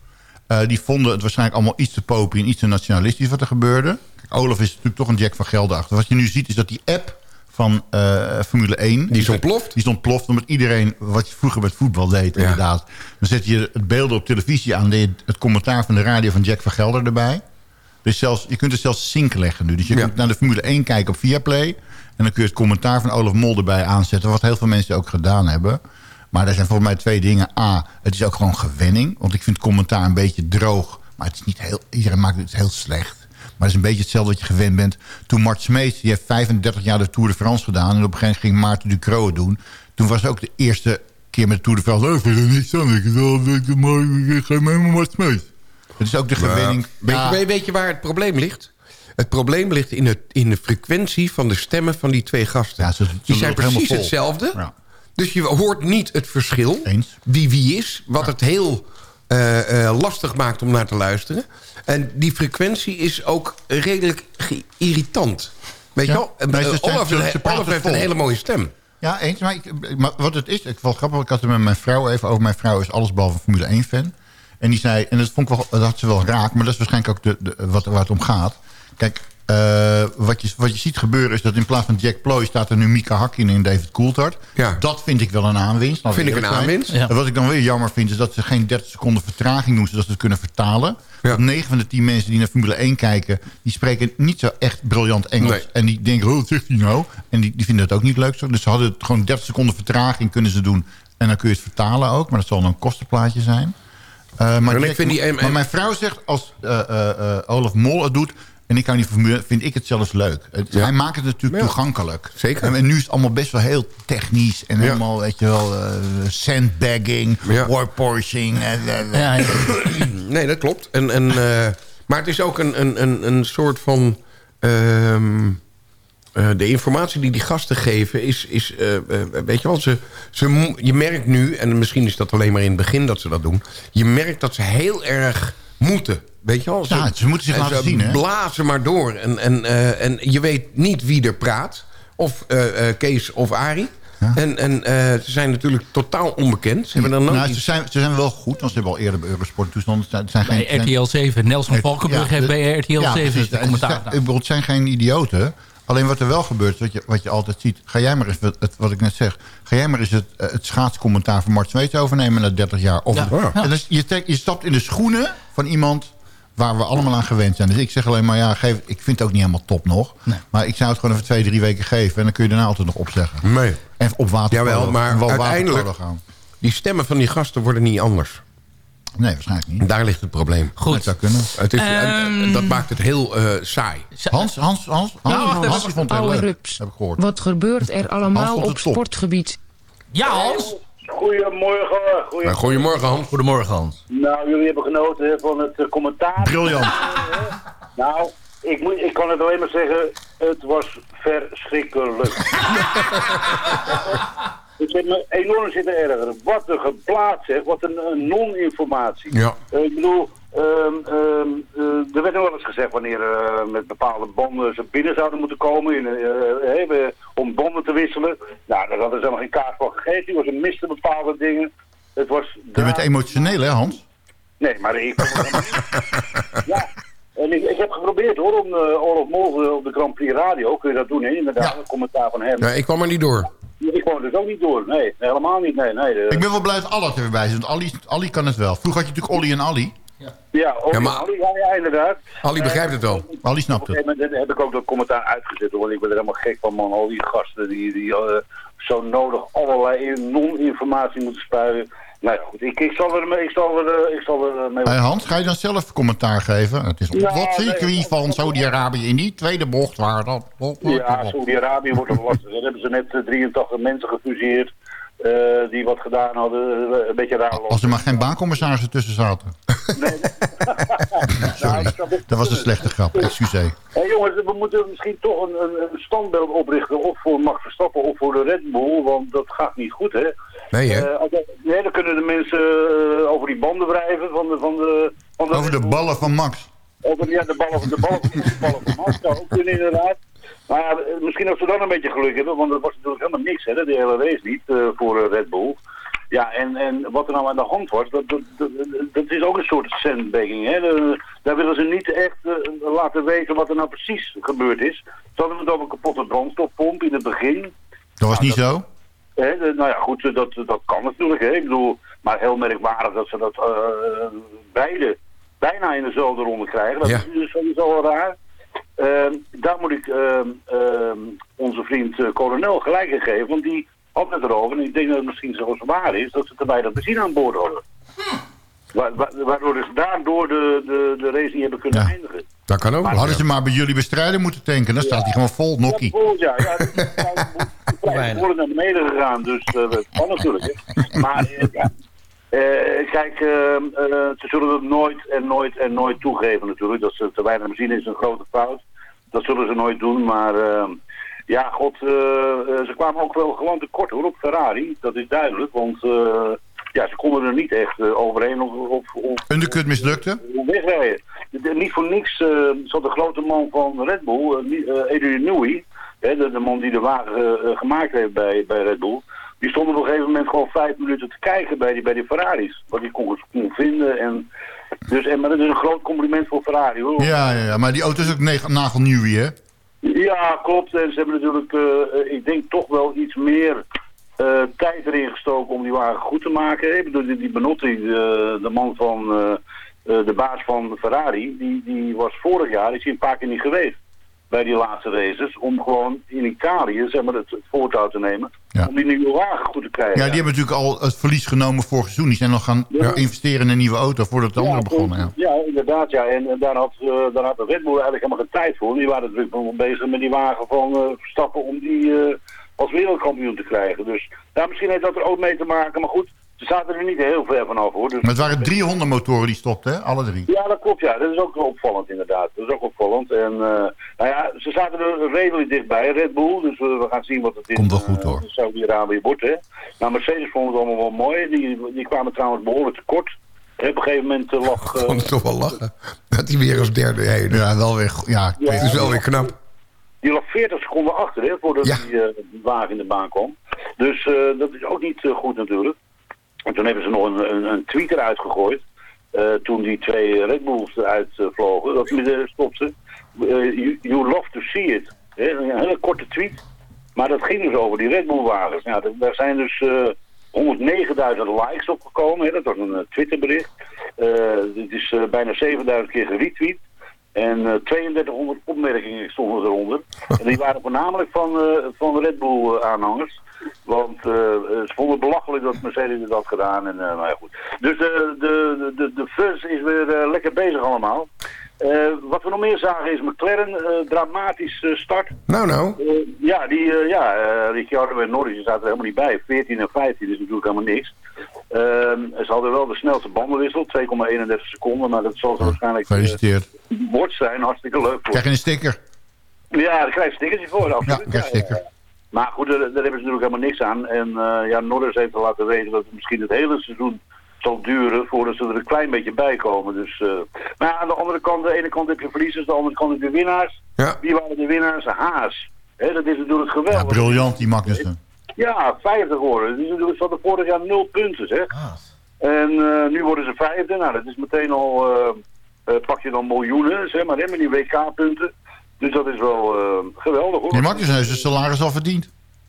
Eh, die vonden het waarschijnlijk allemaal iets te popie en iets te nationalistisch wat er gebeurde. Kijk, Olaf is natuurlijk toch een Jack van Gelder achter. Wat je nu ziet is dat die app van eh, Formule 1... Die is ontploft. Die is ontploft omdat iedereen, wat je vroeger met voetbal deed inderdaad. Dan zet je het beelden op televisie aan, je het commentaar van de radio van Jack van Gelder erbij. Dus zelfs, je kunt er zelfs sync leggen nu. Dus je Ja. kunt naar de Formule 1 kijken op Viaplay. En dan kun je het commentaar van Olaf Mol erbij aanzetten. Wat heel veel mensen ook gedaan hebben. Maar er zijn volgens mij twee dingen. A, het is ook gewoon gewenning. Want ik vind het commentaar een beetje droog. Maar het is niet heel... Iedereen maakt het heel slecht. Maar het is een beetje hetzelfde wat je gewend bent. Toen Mart Smeets, die heeft 35 jaar de Tour de France gedaan. En op een gegeven moment ging Maarten Ducro het doen. Toen was ook de eerste keer met de Tour de France. Oh, ik vind er niks aan. Ik ga mee met Mart Smeets. Het is ook de gewenning. Weet, Ja. je, weet je waar het probleem ligt? Het probleem ligt in, het, in de frequentie van de stemmen van die twee gasten. Ja, ze- ze die zijn precies hetzelfde. Ja. Dus je hoort niet het verschil. Eens. Wie wie is. Wat het heel eh, eh, lastig maakt om naar te luisteren. En die frequentie is ook redelijk irritant. Weet je wel? Eh, Olaf, Olaf heeft een hele mooie stem. Ja, eens. Maar, ik, maar wat het is, ik wel grappig, ik had het met mijn vrouw even over. Mijn vrouw is allesbehalve Formule 1 fan. En die zei, en dat vond ik wel, dat had ze wel raak, maar dat is waarschijnlijk ook de, de, wat, waar het om gaat. Kijk, eh, wat, je, wat je ziet gebeuren is dat in plaats van Jack Ploy staat er nu Mika Hakkinen en David Coulthard. Ja. Dat vind ik wel een aanwinst. we Vind ik een zijn. aanwinst. Ja. En wat ik dan weer jammer vind is dat ze geen 30 seconden vertraging doen zodat ze het kunnen vertalen. Ja. Want 9 van de 10 mensen die naar Formule 1 kijken, die spreken niet zo echt briljant Engels. Nee. En die denken, oh, wat zegt hij nou? En die, die vinden het ook niet leuk zo. Dus ze hadden het gewoon 30 seconden vertraging kunnen ze doen. En dan kun je het vertalen ook. Maar dat zal dan een kostenplaatje zijn. Eh, maar, ik Jack- vind die- maar mijn vrouw zegt, als eh, eh, eh, Olaf Mol het doet... en ik hou niet van Formule, vind ik het zelfs leuk. Het- Ja. Hij maakt het natuurlijk Ja. toegankelijk. Zeker. En, en nu is het allemaal best wel heel technisch. En Ja. helemaal, weet je wel, eh, sandbagging, en- Ja, ja. Nee, dat klopt. En, en, eh, maar het is ook een, een, een, een soort van... ehm, eh, de informatie die die gasten geven is... is eh, eh, weet je wel, ze, ze, je merkt nu... en misschien is dat alleen maar in het begin dat ze dat doen... je merkt dat ze heel erg moeten. Weet je wel? Ja, ze moeten zich en laten ze zien, hè? blazen maar door. En, en, eh, en je weet niet wie er praat. Of eh, eh, Kees of Arie. En, en eh, ze zijn natuurlijk totaal onbekend. Ze hebben dan nou, ze, zijn, ze zijn wel goed, want ze hebben al eerder bij Eurosport toestanden. Ze zijn geen, Bij RTL 7. Nelson Valkenburg heeft bij RTL 7 is de En commentaar ze- gedaan. ik bedoel, Het zijn geen idioten. Alleen wat er wel gebeurt, wat je, wat je altijd ziet... ga jij maar eens, wat, het, wat ik net zeg... ga jij maar eens het, het schaatscommentaar van Mart Smeets overnemen na 30 jaar. Of Ja. het- Ja. En dus je, trekt- je stapt in de schoenen van iemand waar we allemaal aan gewend zijn. Dus ik zeg alleen maar, ja, geef, ik vind het ook niet helemaal top nog. Maar ik zou het gewoon even twee, drie weken geven... en dan kun je daarna altijd nog opzeggen. Nee. En op water Jawel, maar uiteindelijk... gaan. die stemmen van die gasten worden niet anders. Nee, waarschijnlijk niet. Daar ligt het probleem. Goed. Dat zou kunnen. Het is, Ehm. en dat maakt het heel eh, saai. Hans, Hans, Hans, Hans, Nou, wacht even. Hans vond het heel Oude leuk. rups. Heb ik gehoord. Wat gebeurt er allemaal op sportgebied? Ja, Hans. Goedemorgen. Goedemorgen. Nou, goedemorgen, Hans. Goedemorgen, Hans. Nou, jullie hebben genoten van het eh, commentaar. Briljant. Nou, ik, moet, ik kan het alleen maar zeggen, het was verschrikkelijk. ik heb me enorm zitten ergeren. Wat een geplaatst, zeg. Wat een, een non-informatie. Ja. Eh, ik bedoel, ehm, ehm, eh, er werd nog wel eens gezegd wanneer eh, met bepaalde banden ze binnen zouden moeten komen in, eh, om banden te wisselen. Nou, daar hadden ze helemaal geen kaart van gegeven. Die was een miste bepaalde dingen. Het was Je bent emotioneel, hè, Hans? Nee, maar ik... ja, en ik, ik heb geprobeerd hoor, om uh, Olaf Mol op de Grand Prix Radio, kun je dat doen, hè? inderdaad, een commentaar van hem. Ja, ik kwam er niet door. Ik kwam er dus ook niet door, nee, nee, helemaal niet, nee. nee de- Ik ben wel blij dat er weer bij is, want Ali, Ali kan het wel. Vroeger had je natuurlijk Olly en Ali. Ja, Ja, maar- Ali, ja, ja, inderdaad. Ali begrijpt het wel. Ali Op snapt een het. gegeven moment heb ik ook dat commentaar uitgezet, hoor, want ik ben er helemaal gek van, man. Al die gasten die, die eh, zo nodig allerlei non-informatie moeten spuien. Nou ja, goed, ik, ik zal er, mee- ik zal er, eh, ik zal er eh, mee... Hey Hans, ga je dan zelf commentaar geven? Het is op Ja, wat nee, circuit van Saudi-Arabië in die tweede bocht waar dat... Ja, Saudi-Arabië wordt het lastig. Daar hebben ze net eh, 83 mensen gefuseerd. Eh, die wat gedaan hadden. eh, Een beetje raar Als er maar geen baancommissarissen tussen zaten. Sorry, dat was een slechte grap. Excuseer. Hé jongens, we moeten misschien toch een, een, standbeeld oprichten. Of voor Max Verstappen of voor de Red Bull. Want dat gaat niet goed, hè? Nee, hè? Eh, nee, dan kunnen de mensen eh, over die banden wrijven van de... Van de, van de Over de ballen van Max. Over, ja, de ballen van de ballen, de ballen van Max ook kunnen inderdaad. Maar ja, eh, misschien als we dan een beetje geluk hebben, want dat was natuurlijk helemaal niks, hè, de hele race niet, eh, voor eh, Red Bull. Ja, en, en wat er nou aan de hand was, dat, dat, dat, dat is ook een soort sandbagging. Hè. De- daar willen ze niet echt laten weten wat er nou precies gebeurd is. Ze hadden het over een kapotte brandstofpomp in het begin. Dat was niet zo? Hè, de- nou ja, goed, dat, dat kan natuurlijk. Hè. Ik bedoel, maar heel merkwaardig dat ze dat beide bijna in dezelfde ronde krijgen. Dat Ja. is dus sowieso raar. Ehm, daar moet ik ehm, ehm, onze vriend eh, kolonel gelijk in geven, want die had het erover. En ik denk dat het misschien zelfs waar is dat ze te weinig benzine aan boord hadden. Wa- wa- waardoor dus daardoor de, de, de race niet hebben kunnen Ja. eindigen. Dat kan ook. Maar hadden ze maar bij jullie bestrijden moeten tanken. Dan staat hij gewoon vol nokkie. Ja, jaar. Ja, die prijzen worden naar beneden gegaan, dus eh, dat kan natuurlijk. Hè. Maar eh, ja. Eh, kijk, eh, eh, ze zullen het nooit en nooit en nooit toegeven natuurlijk. Dat ze te weinig benzine is een grote fout. Dat zullen ze nooit doen, maar eh, ja, god, eh, ze kwamen ook wel gewoon tekort hoor op Ferrari. Dat is duidelijk, want ja, ze konden er niet echt overheen of, of, of Undercut mislukte? wegrijden. De- niet voor niks eh, zat de grote man van Red Bull, eh, Adrian Newey, hè, de, de man die de wagen gemaakt heeft bij, bij Red Bull, die stond op een gegeven moment gewoon vijf minuten te kijken bij die, bij die Ferraris. Wat hij kon, kon vinden. En, dus, en, maar dat is een groot compliment voor Ferrari hoor. Ja, ja, ja, maar die auto is ook nagelnieuw weer, hè? Ja, klopt. En ze hebben natuurlijk, eh, eh, ik denk toch wel iets meer eh, tijd erin gestoken om die wagen goed te maken. Ik bedoel, die, die Benotti, de, de man van de baas van Ferrari, die, die was vorig jaar, is hij een paar keer niet geweest bij die laatste races, om gewoon in Italië, zeg maar, het, het voortouw te nemen, om die nieuwe wagen goed te krijgen. Ja, die hebben natuurlijk al het verlies genomen vorig seizoen. Die zijn nog gaan investeren in een nieuwe auto voordat de andere begonnen. Ja. Ja, inderdaad, ja. En, en daar, had, eh daar had de Red Bull eigenlijk helemaal geen tijd voor. Die waren mee bezig met die wagen van eh, Verstappen om die eh, als wereldkampioen te krijgen. Dus ja, misschien heeft dat er ook mee te maken. Maar goed, ze zaten er niet heel ver vanaf hoor. Dus, Maar het waren drie Honda-motoren die stopten, hè? Alle drie. ja, dat klopt, ja. Dat is ook opvallend, inderdaad. Dat is ook opvallend. En, eh, nou ja, ze zaten er redelijk dichtbij, Red Bull. Dus we, we gaan zien wat het is. Komt wel goed, hoor. Saudi-Arabië wordt, hè. Nou, Mercedes vond het allemaal wel mooi. Die, die kwamen trouwens behoorlijk tekort. Op een gegeven moment eh, lag... eh, kon het toch wel lachen. Dat hij weer als derde heen. Ja, wel weer. Ja, Ja. het is wel weer knap. Die lag 40 seconden achter, hè, voordat die, eh, die wagen in de baan kwam. Dus eh, dat is ook niet eh, goed natuurlijk. En toen hebben ze nog een, een, een tweet eruit eh, toen die twee Red Bulls eruit eh, vlogen. Dat midden stopte. Eh, you, you love to see it. Een hele korte tweet. Maar dat ging dus over die Red Bull wagens. Ja, daar- zijn dus eh 109.000 likes op gekomen. Dat was een Twitterbericht. Eh dit is bijna 7.000 keer geretweet. En eh 3200 opmerkingen stonden eronder. En die waren voornamelijk van, eh, van Red Bull eh, aanhangers. Want eh, eh, ze vonden het belachelijk dat Mercedes het had gedaan. En, eh, nou ja, goed. Dus de, de, de, de fuzz is weer eh, lekker bezig allemaal. Eh, wat we nog meer zagen is McLaren, eh, dramatisch eh, start. Nou, nou. Ja, die, ja Ricciardo en Norris zaten er helemaal niet bij. 14 en 15 is natuurlijk helemaal niks. Ehm, ze hadden wel de snelste bandenwissel, 2,31 seconden. Maar dat zal ze waarschijnlijk Gefeliciteerd. bord zijn. Hartstikke leuk voor. Krijg je een sticker? Ja, daar krijg je een stickertje voor. Ja, krijg je sticker. Maar goed, daar, daar hebben ze natuurlijk helemaal niks aan. En ja, Norris heeft al laten weten dat het misschien het hele seizoen zal duren voordat ze er een klein beetje bij komen. Dus, eh, maar aan de andere kant, de ene kant heb je verliezers, de andere kant heb je winnaars. Ja. Wie waren de winnaars? Haas. Hè, dat is natuurlijk geweldig. Ja, briljant, die Magnussen. Ja, vijfde geworden. Die ze hadden vorig jaar nul punten, zeg. En eh, nu worden ze vijfde. Nou, dat is meteen al... eh, pak je dan miljoenen, zeg maar, hè, met die WK-punten. Dus dat is wel geweldig, hoor. Die Magnussen heeft zijn salaris al verdiend.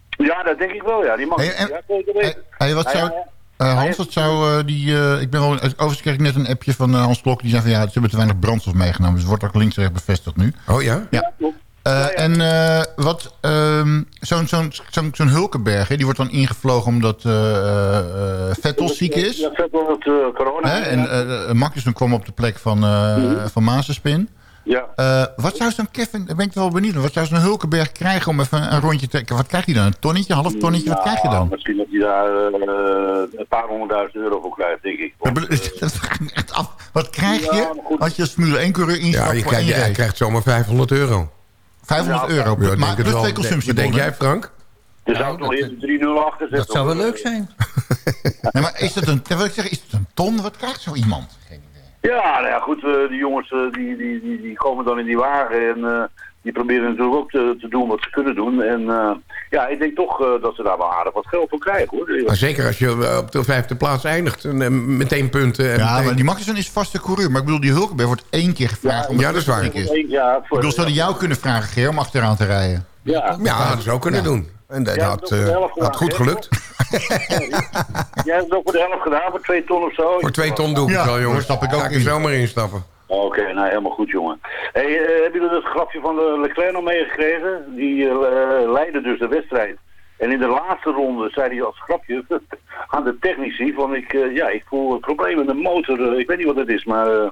Ja, dat denk ik wel, ja. Die mag Hey, en- ja. Hey, wat zou, eh, Hans, wat zou eh, die... eh, ik ben wel, overigens kreeg ik net een appje van Hans Klok. Die zei van ja, ze hebben te weinig brandstof meegenomen. Dus het wordt ook links en rechts bevestigd nu. Oh ja? Ja. Eh, En eh, wat, ehm, zo'n zo'n zo'n zo'n Hulkenberg, hè, die wordt dan ingevlogen omdat eh, eh, Vettel ziek is. Ja, Vettel eh, corona. Hè? En eh Magnussen kwam op de plek van, eh van Mazepin. Ja. Eh, wat zou zo'n Kevin, daar ben ik wel benieuwd naar, wat zou zo'n Hulkenberg krijgen om even een rondje te... Wat krijgt hij dan? Een tonnetje, een half tonnetje? Wat krijg je dan? Misschien dat hij daar eh, een paar honderdduizend euro voor krijgt, denk ik. Dat be- dat vraagt me echt af. Wat krijg Ja, je als je als Formule 1 coureur Ja, instapt je voor krijgt, zomaar 500 euro. 500 euro, Ja, maar denk het plus twee consumptiebonnen. Wat denk jij, Frank? Er zou nog eerst een 3-0 achter zetten. Dat zou wel leuk zijn. Nee, maar is dat een, wil ik zeggen, is dat een ton? Wat krijgt zo iemand? Ja, nou ja, goed, eh, die jongens eh, die, die, die, die komen dan in die wagen en eh, die proberen natuurlijk ook te, te doen wat ze kunnen doen. En eh, ja, ik denk toch eh, dat ze daar wel aardig wat geld voor krijgen, hoor. Maar zeker als je op de vijfde plaats eindigt. En, meteen punten. En Ja, meteen- maar die Magnussen is vaste coureur. Maar ik bedoel, die Hulkenberg wordt één keer gevraagd. om ja, dat is waar. Ja, Ik bedoel, zouden die jou kunnen vragen, Geer, om achteraan te rijden? Ja, Ja, dat zou kunnen doen. En dat had, eh, had goed gelukt. jij hebt het ook voor de helft gedaan, voor twee ton of zo. Voor twee ton doe ik Ja, het wel, jongens. daar stap ik ook in. zomaar instappen. Oké, nou helemaal goed jongen. Hey, eh, hebben jullie dat grapje van de Leclerc nog meegekregen? Die eh, leidde dus de wedstrijd. En in de laatste ronde zei hij als grapje aan de technici van ik, eh, ja, ik voel een probleem in de motor. eh, ik weet niet wat het is, maar... eh,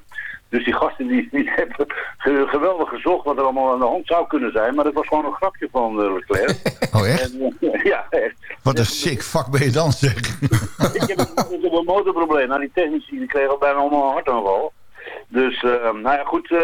dus die gasten die, die hebben ge- geweldig gezocht wat er allemaal aan de hand zou kunnen zijn. Maar dat was gewoon een grapje van Leclerc. Oh, echt? En, ja, echt. Wat een sick fuck ben je dan, zeg. Ik heb een, ik heb een motorprobleem. Nou, die technici die kregen bijna allemaal een hartaanval. Dus, eh, nou ja, goed. eh,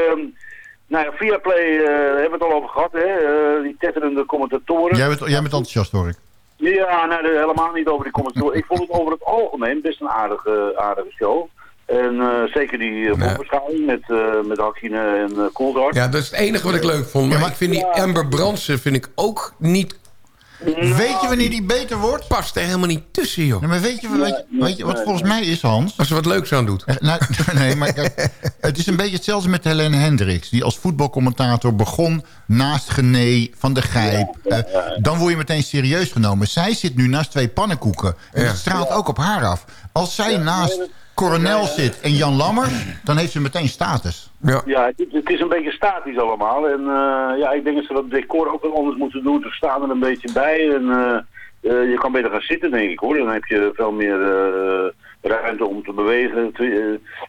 nou ja, Viaplay eh hebben we het al over gehad, hè. eh, die tetterende commentatoren. Jij bent, jij bent enthousiast, hoor ik. Ja, nee, nee, helemaal niet over die commentator. Ik vond het over het algemeen best een aardige, aardige show. En eh, zeker die uh, voorbeschouwing met, eh met Hakine en uh, Coulthard. Ja, dat is het enige wat ik leuk vond. Maar, ik vind die Amber Brandsen vind ik ook niet... Weet je wanneer die beter wordt? Past er helemaal niet tussen, joh. Nee, maar weet je, weet, je, weet je wat volgens mij is, Hans? Als ze wat leuks aan doet. Eh, nou, nee, maar kijk, het is een beetje hetzelfde met Helene Hendricks. Die als voetbalcommentator begon naast Gené, Van de Gijp. Eh, dan word je meteen serieus genomen. Zij zit nu naast twee pannenkoeken. En dat straalt ook op haar af. Als zij naast Coronel zit en Jan Lammers, dan heeft ze meteen status. Ja, Ja, het, het is een beetje statisch allemaal. En eh, ja, ik denk dat ze dat decor ook wel anders moeten doen. Er staan er een beetje bij. En eh, eh, je kan beter gaan zitten, denk ik hoor. Dan heb je veel meer eh, ruimte om te bewegen.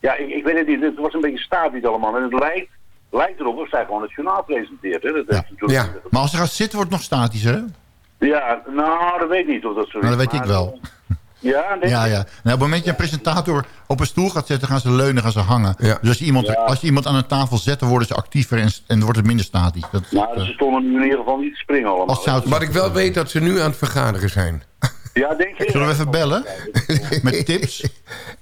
Ja, ik, ik weet het niet. Het was een beetje statisch allemaal. En het lijkt, lijkt erop dat zij gewoon het journaal presenteert. Hè. Dat heeft natuurlijk- Ja, maar als ze gaat zitten wordt het nog statischer, hè? ja, nou, dat weet ik niet of dat zo is. Nou, dat weet ik maar, wel. Ja, denk Ja, ik. ja. Nou, op het moment dat je een presentator op een stoel gaat zetten, gaan ze leunen, gaan ze hangen. Dus als je, iemand, als je iemand aan een tafel zet, dan worden ze actiever en, en wordt het minder statisch. Dat, Nou, dus ze stonden nu in ieder geval niet te springen allemaal. als zout, Wat ik wel weet dat ze nu aan het vergaderen zijn. Ja, denk je? Zullen we even bellen? Met tips?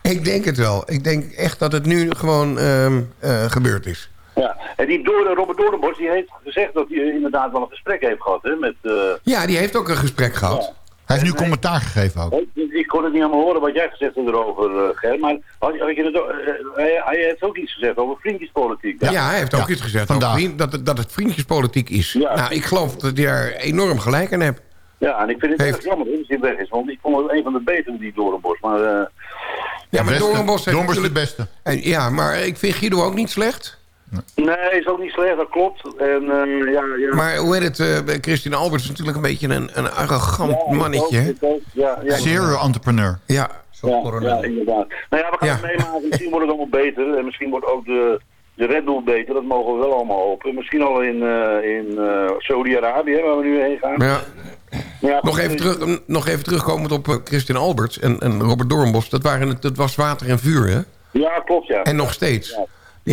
Ik denk het wel. Ik denk echt dat het nu gewoon ehm, eh, gebeurd is. Ja, en die Door, Robert Doornbos die heeft gezegd dat hij inderdaad wel een gesprek heeft gehad hè, met... eh, Ja, die heeft ook een gesprek gehad. Hij heeft nu commentaar gegeven ook. Ik, kon het niet allemaal horen wat jij gezegd hebt erover, eh Ger. Maar had, had je het, ook- eh, hij, hij heeft ook iets gezegd over vriendjespolitiek. Ja, hij heeft ook iets gezegd over vriend- dat, het, dat het vriendjespolitiek is. Nou, ik geloof dat hij daar enorm gelijk aan hebt. Ja, en ik vind het Heeft- erg jammer dat hij weg is. Want ik vond het een van de betere, die Doornbos. Maar eh, Ja, maar. Doornbos Doornbos is de natuurlijk- beste. En, ja, maar ik vind Guido ook niet slecht. Nee, is ook niet slecht, dat klopt. En, eh, ja, ja. Maar hoe heet het? eh Christine Alberts is natuurlijk een beetje een, een arrogant Ja, mannetje. ook. Ja, ja, Serial entrepreneur. Ja. Ja, ja, inderdaad. Nou ja, we gaan Ja. het meemaken. Misschien wordt het allemaal beter. En misschien wordt ook de, de Red Bull beter. Dat mogen we wel allemaal hopen. Misschien al in, eh, in eh, Saudi-Arabië, waar we nu heen gaan. Ja. Ja, Nog, even terug, nog even terugkomend op Christine Alberts en, en Robert Doornbos. Dat, waren, het- dat was water en vuur, hè? Ja, klopt, ja. En nog steeds.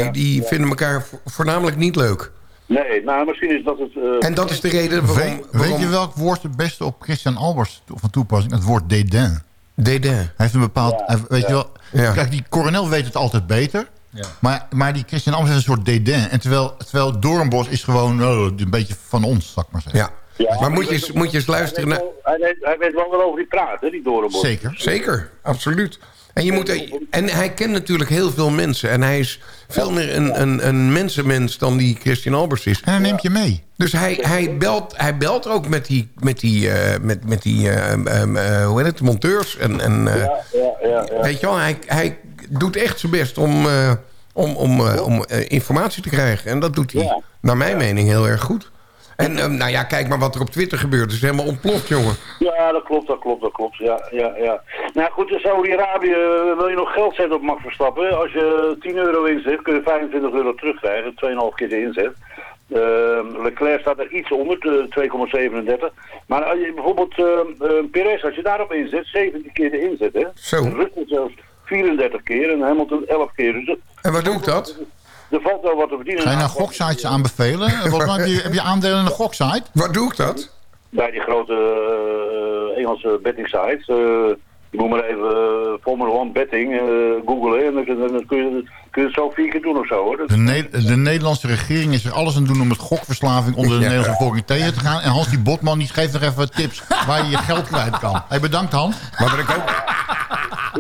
Die, die vinden elkaar vo- voornamelijk niet leuk. Nee, nou, misschien is dat het... eh, En dat is de reden waarom... Weet, waarom weet je welk woord het beste op Christian Albers van toepassing? Het woord dédain. Dédain. Hij heeft een bepaald... hij- weet je wel, Ja. Kijk, die coronel weet het altijd beter. Maar, maar die Christian Albers heeft een soort dédain. En terwijl, terwijl Doornbos is gewoon oh, een beetje van ons, zal ik maar zeggen. Ja. maar moet je, eens- moet je eens luisteren naar... Hij weet, hij weet wel waarover hij praat, hè, die Dorenbos. Zeker. Zeker, absoluut. En, je moet, en hij kent natuurlijk heel veel mensen. En hij is veel meer een, een, een mensenmens dan die Christian Albers is. En hij neemt je mee. Dus hij, hij, belt, hij belt ook met die, met die, eh, met, met die eh, ehm, eh, hoe heet het, monteurs. En, en, eh, Ja, ja, ja. ja. Weet je wel, hij, hij doet echt zijn best om, eh, om, om, eh, om informatie te krijgen. En dat doet hij, naar mijn mening, heel erg goed. En ehm, nou ja, kijk maar wat er op Twitter gebeurt. Het is helemaal ontploft, jongen. Ja, dat klopt, dat klopt, dat klopt. Ja, ja, ja. Nou goed, in Saudi-Arabië eh, wil je nog geld zetten op Max Verstappen. Als je 10 euro inzet, kun je 25 euro terugkrijgen. 2,5 keer de inzet. Uh, Leclerc staat er iets onder, de 2,37. Maar als je bijvoorbeeld uh, Perez, als je daarop inzet, 17 keer de inzet, hè. Zo. Russell zelfs 34 keer en Hamilton 11 keer. Dus En wat doet dat? Er valt wel wat te verdienen. Ga je nou goksites aanbevelen? Volgens mij heb je, heb je aandelen in een goksite? Wat doe ik dat? bij die grote eh, Engelse betting sites. eh, je moet maar even eh, Formula One betting eh googlen en dan kun, je, kun je het zo vier keer doen of zo hoor. Dat- De, Ne- de Nederlandse regering is er alles aan doen om het gokverslaving onder de Ja. Nederlandse bevolking tegen te gaan. En Hans die Botman die geeft nog even tips waar je je geld kwijt kan. Hey, bedankt Hans. Maar wat ik ook,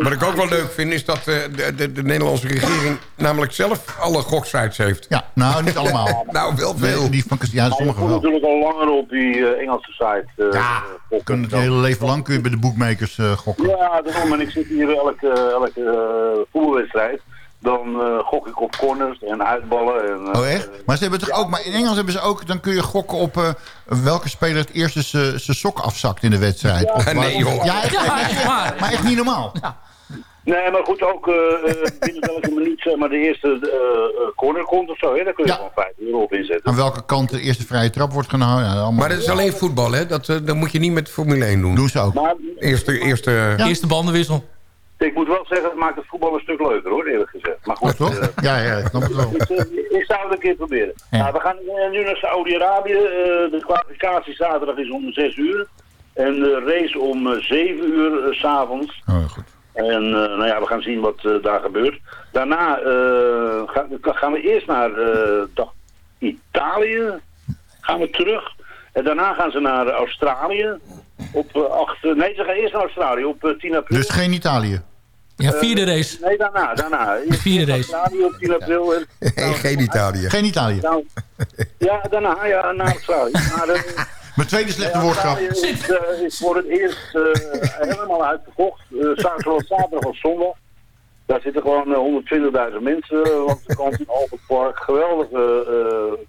wat ik ook wel leuk vind, is dat eh, de, de, de Nederlandse regering namelijk zelf alle goksites heeft. Ja, nou niet allemaal. Nou, wel veel. Nee, die van, ja, je sommige wel. natuurlijk al langer op die eh, Engelse site. eh, Ja, eh, Kun het je hele leven lang kun je bij de boekmakers eh, gokken. Ja, daarom. En ik zit hier elke, elke voetbalwedstrijd. Dan eh, gok ik op corners en uitballen. En, eh, Oh echt? Maar ze hebben toch ook, maar in Engeland hebben ze ook, dan kun je gokken op eh, welke speler het eerste zijn sok afzakt in de wedstrijd. Ja. Of Nee, waar- joh. Ja, echt, echt, echt, echt. maar echt niet normaal. Nee, maar goed, ook binnen welke minuut zeg maar, de eerste corner komt of zo. Hè, daar kun je Ja. gewoon 5 euro op inzetten. Aan welke kant de eerste vrije trap wordt genomen. Ja, allemaal. Maar dat is alleen voetbal, hè? Dat, dat moet je niet met Formule 1 doen. doen ze ook. Maar Eerste, eerste, Eerste bandenwissel. Ik moet wel zeggen, het maakt het voetbal een stuk leuker hoor, eerlijk gezegd. Maar Ja, goed, toch? eh, Ja, ja, ik snap het wel. ik, eh, ik zou het een keer proberen. Ja. Nou, we gaan eh, nu naar Saudi-Arabië. Eh, de kwalificatie zaterdag is om 6 uur. En de race om eh, 7 uur s s'avonds. Oh, goed. En eh, nou ja, we gaan zien wat daar gebeurt. Daarna eh, gaan, gaan we eerst naar eh, Italië. Gaan we terug. En daarna gaan ze naar Australië. Op eh, 8... nee, ze gaan eerst naar Australië op eh, 10 april. Dus geen Italië? Ja, vierde race. Nee, daarna. daarna. De vierde race. Australië op 10 april. En, geen Italië. Geen Italië. nou, ja, daarna, ja, naar Australië. Maar, eh, Mijn tweede slechte. Australië is, eh, is voor het eerst eh, helemaal uitverkocht. Uh, zowel zaterdag als zondag. Daar zitten gewoon eh, 120.000 mensen eh, langs de kant in Albert Park. Geweldige eh, eh,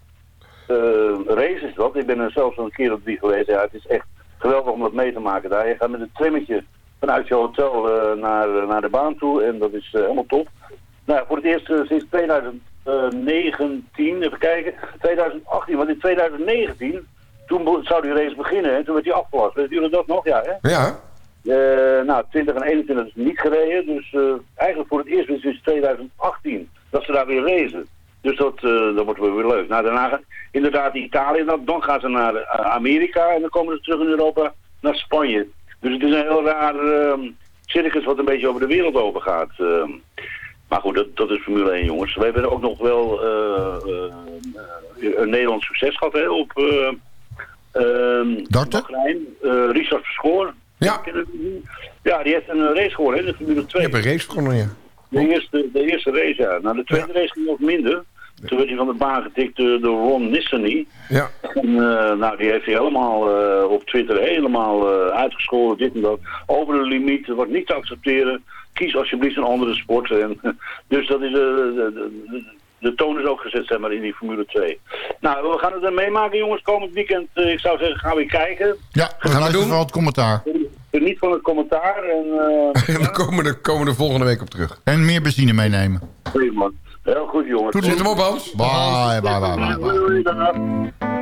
race is dat. Ik ben er zelfs een keer op die geweest. Ja, het is echt geweldig om dat mee te maken daar. Je gaat met een trammetje vanuit je hotel eh, naar, naar de baan toe en dat is eh, helemaal top. Nou, voor het eerst eh, sinds 2019, even kijken, 2018, want in 2019, toen zou die race beginnen en toen werd die afgelast. Weet jullie dat nog? Ja, hè? Ja. Eh, nou, 20 en 21 is niet gereden, dus eh, eigenlijk voor het eerst sinds 2018 dat ze daar weer racen. Dus dat, eh, dat wordt weer leuk. Nou, daarna inderdaad Italië, dan, dan gaan ze naar eh, Amerika en dan komen ze terug in Europa naar Spanje. Dus het is een heel raar ehm, circus wat een beetje over de wereld over gaat. ehm. maar goed, dat, dat is Formule 1 jongens. We hebben ook nog wel eh, een Nederlands succes gehad hè, op Darten? Bahrein. Eh, Richard Verschoor. Ja. Ja, die heeft een race gewonnen, hè, de Formule 2. Je hebt een race gewonnen, ja. De eerste, de eerste race, ja. Nou, de tweede race ging nog minder. Toen werd hij van de baan getikt door, door Ron Nissany. Ja. En, eh, nou, die heeft hij helemaal eh, op Twitter helemaal eh, uitgescholden, dit en dat. Over de limiet, wordt niet te accepteren. Kies alsjeblieft een andere sport. En, dus dat is, de, de, de, toon is ook gezet, zeg maar, in die Formule 2. Nou, we gaan het er meemaken, jongens, komend weekend. ik zou zeggen, gaan we kijken. Ja, we gaan van het commentaar. Geniet van het commentaar. En, eh, En we komen er, komen er volgende week op terug. En meer benzine meenemen. Goeie man. Heel goed, jongens. Zet hem op, Hans. Bye, bye, bye, bye. bye.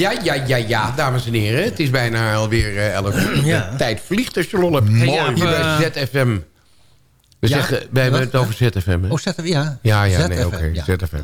Ja, ja, ja, ja, dames en heren. Het is bijna alweer eh 11 uur. Ja. De tijd vliegt als je lol hebt. Mooi. ja, Hier eh, bij ZFM. We, Ja, zeggen, we hebben het over ZFM. hè? Oh, ZFM, ja. Ja, ja, nee, oké. ja. ZFM.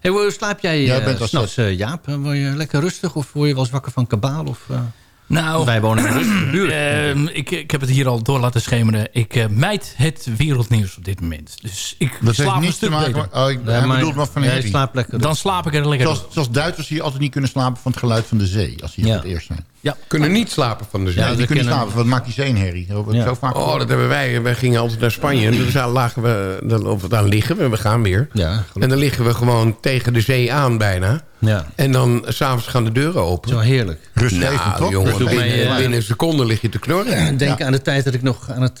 Hey, hoe slaap jij Jij eh, bent als s'nachts, eh, Jaap? Word je lekker rustig of word je wel eens wakker van kabaal? Of, eh? Nou, Wij wonen in een rustige buurt. Ehm, ik, ik heb het hier al door laten schemeren. Ik eh, mijd het wereldnieuws op dit moment. Dus ik Dat slaap heeft een niets te stuk maken met... Oh, ik, Nee, hij maar bedoelt wat van lekker. Dan slaap ik er lekker Zoals, zoals Duitsers die altijd niet kunnen slapen van het geluid van de zee. Als die hier Ja. voor het eerst zijn. Kunnen niet slapen van de zee. Ja, die we kunnen slapen. Wat maakt die zee een herrie? Dat hebben we Ja. Zo vaak Oh, dat hebben wij. Wij gingen altijd naar Spanje. En dan lagen we, dan, of dan liggen we, we gaan weer. Ja, En dan liggen we gewoon tegen de zee aan bijna. ja. En dan s'avonds gaan de deuren open. Zo heerlijk. Rustgevend, nou, toch? jongen, mij, binnen, eh, binnen een seconde lig je te knorren. Denk aan de tijd dat ik nog aan het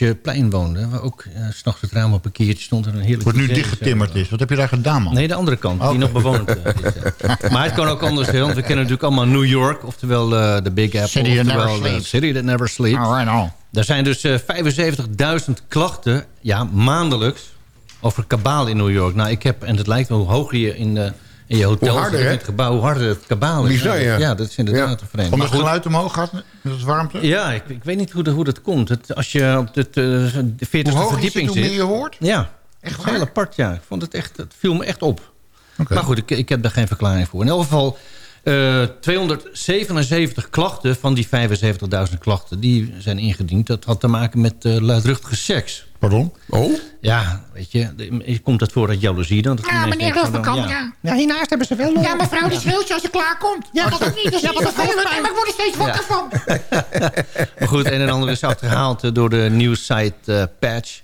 uh, plein woonde. Waar ook uh, s'nachts het raam op een keertje stond. En een heerlijk Wordt nu dichtgetimmerd is. Wat heb je daar gedaan, man? Nee, de andere kant, Oh. die nog bewoond eh, is. ja. Maar het kan ook anders, hè, want we kennen natuurlijk allemaal New York. Oftewel eh, de Big Apple. City that oftewel never de sleeps. City that never sleeps. All right, all. Er zijn dus eh, 75.000 klachten, ja, maandelijks, over kabaal in New York. Nou, ik heb, en het lijkt wel, hoe hoger je in, de, in je hotel Hoe harder, zit, in het gebouw, hoe harder het kabaal is. Bizar, ja. Ja, dat is inderdaad Ja. vreemd. Omdat Maar het geluid omhoog gaat met het warmte? ja, ik, ik weet niet hoe, de, hoe dat komt. Het, als je op het, eh, de 40e Hoe hoger je zit, verdieping hoe meer zit... je hoort? Ja, Echt heel apart, ja. Ik vond het echt, het viel me echt op. Oké. Maar goed, ik, ik heb daar geen verklaring voor. In elk geval, eh 277 klachten van die 75.000 klachten... die zijn ingediend. Dat had te maken met eh, luidruchtige seks. Pardon? Oh? Ja, weet je, komt dat voor uit jaloezie dan? Dat Ja, meneer Ruffelkamp, ja. ja. Ja, hiernaast hebben ze wel... Ja, mevrouw, die schreeuwt je als je klaar komt. Ja, dat is niet. Dat is Ja, niet dat is fijn. Maar ik word er steeds wakker van. Maar goed, een en ander is achtergehaald eh, door de nieuwssite eh, Patch.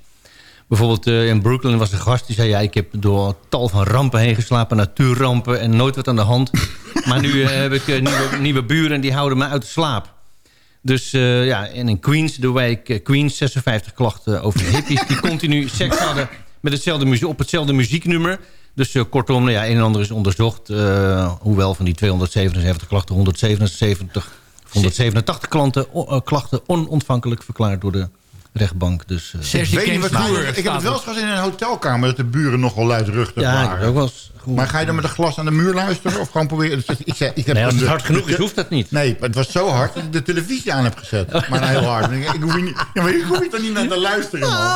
Bijvoorbeeld eh, in Brooklyn was een gast die zei... Ja, ik heb door tal van rampen heen geslapen, natuurrampen... en nooit wat aan de hand. Maar nu eh, heb ik eh, nieuwe, nieuwe buren en die houden me uit de slaap. Dus ja, en in Queens, de wijk eh, Queens... 56 klachten over hippies die continu seks hadden... Met hetzelfde op hetzelfde muzieknummer. Dus kortom, nou ja, een en ander is onderzocht. hoewel van die 277 klachten 177, 187 klanten, klachten onontvankelijk verklaard door de rechtbank. Dus, eh, Ik weet niet wat ik, ik heb het wel eens gehad in een hotelkamer... dat de buren nogal luidruchtig Ja, waren. ook wel eens Maar ga je dan met een glas aan de muur luisteren? Of gewoon proberen... Ik, zei, ik heb Nee, als het de- hard genoeg is, hoeft dat niet. Nee, maar het was zo hard dat ik de televisie aan heb gezet. Maar heel hard. Ik, ik hoef niet, ja, maar ik hoef niet naar te luisteren, man.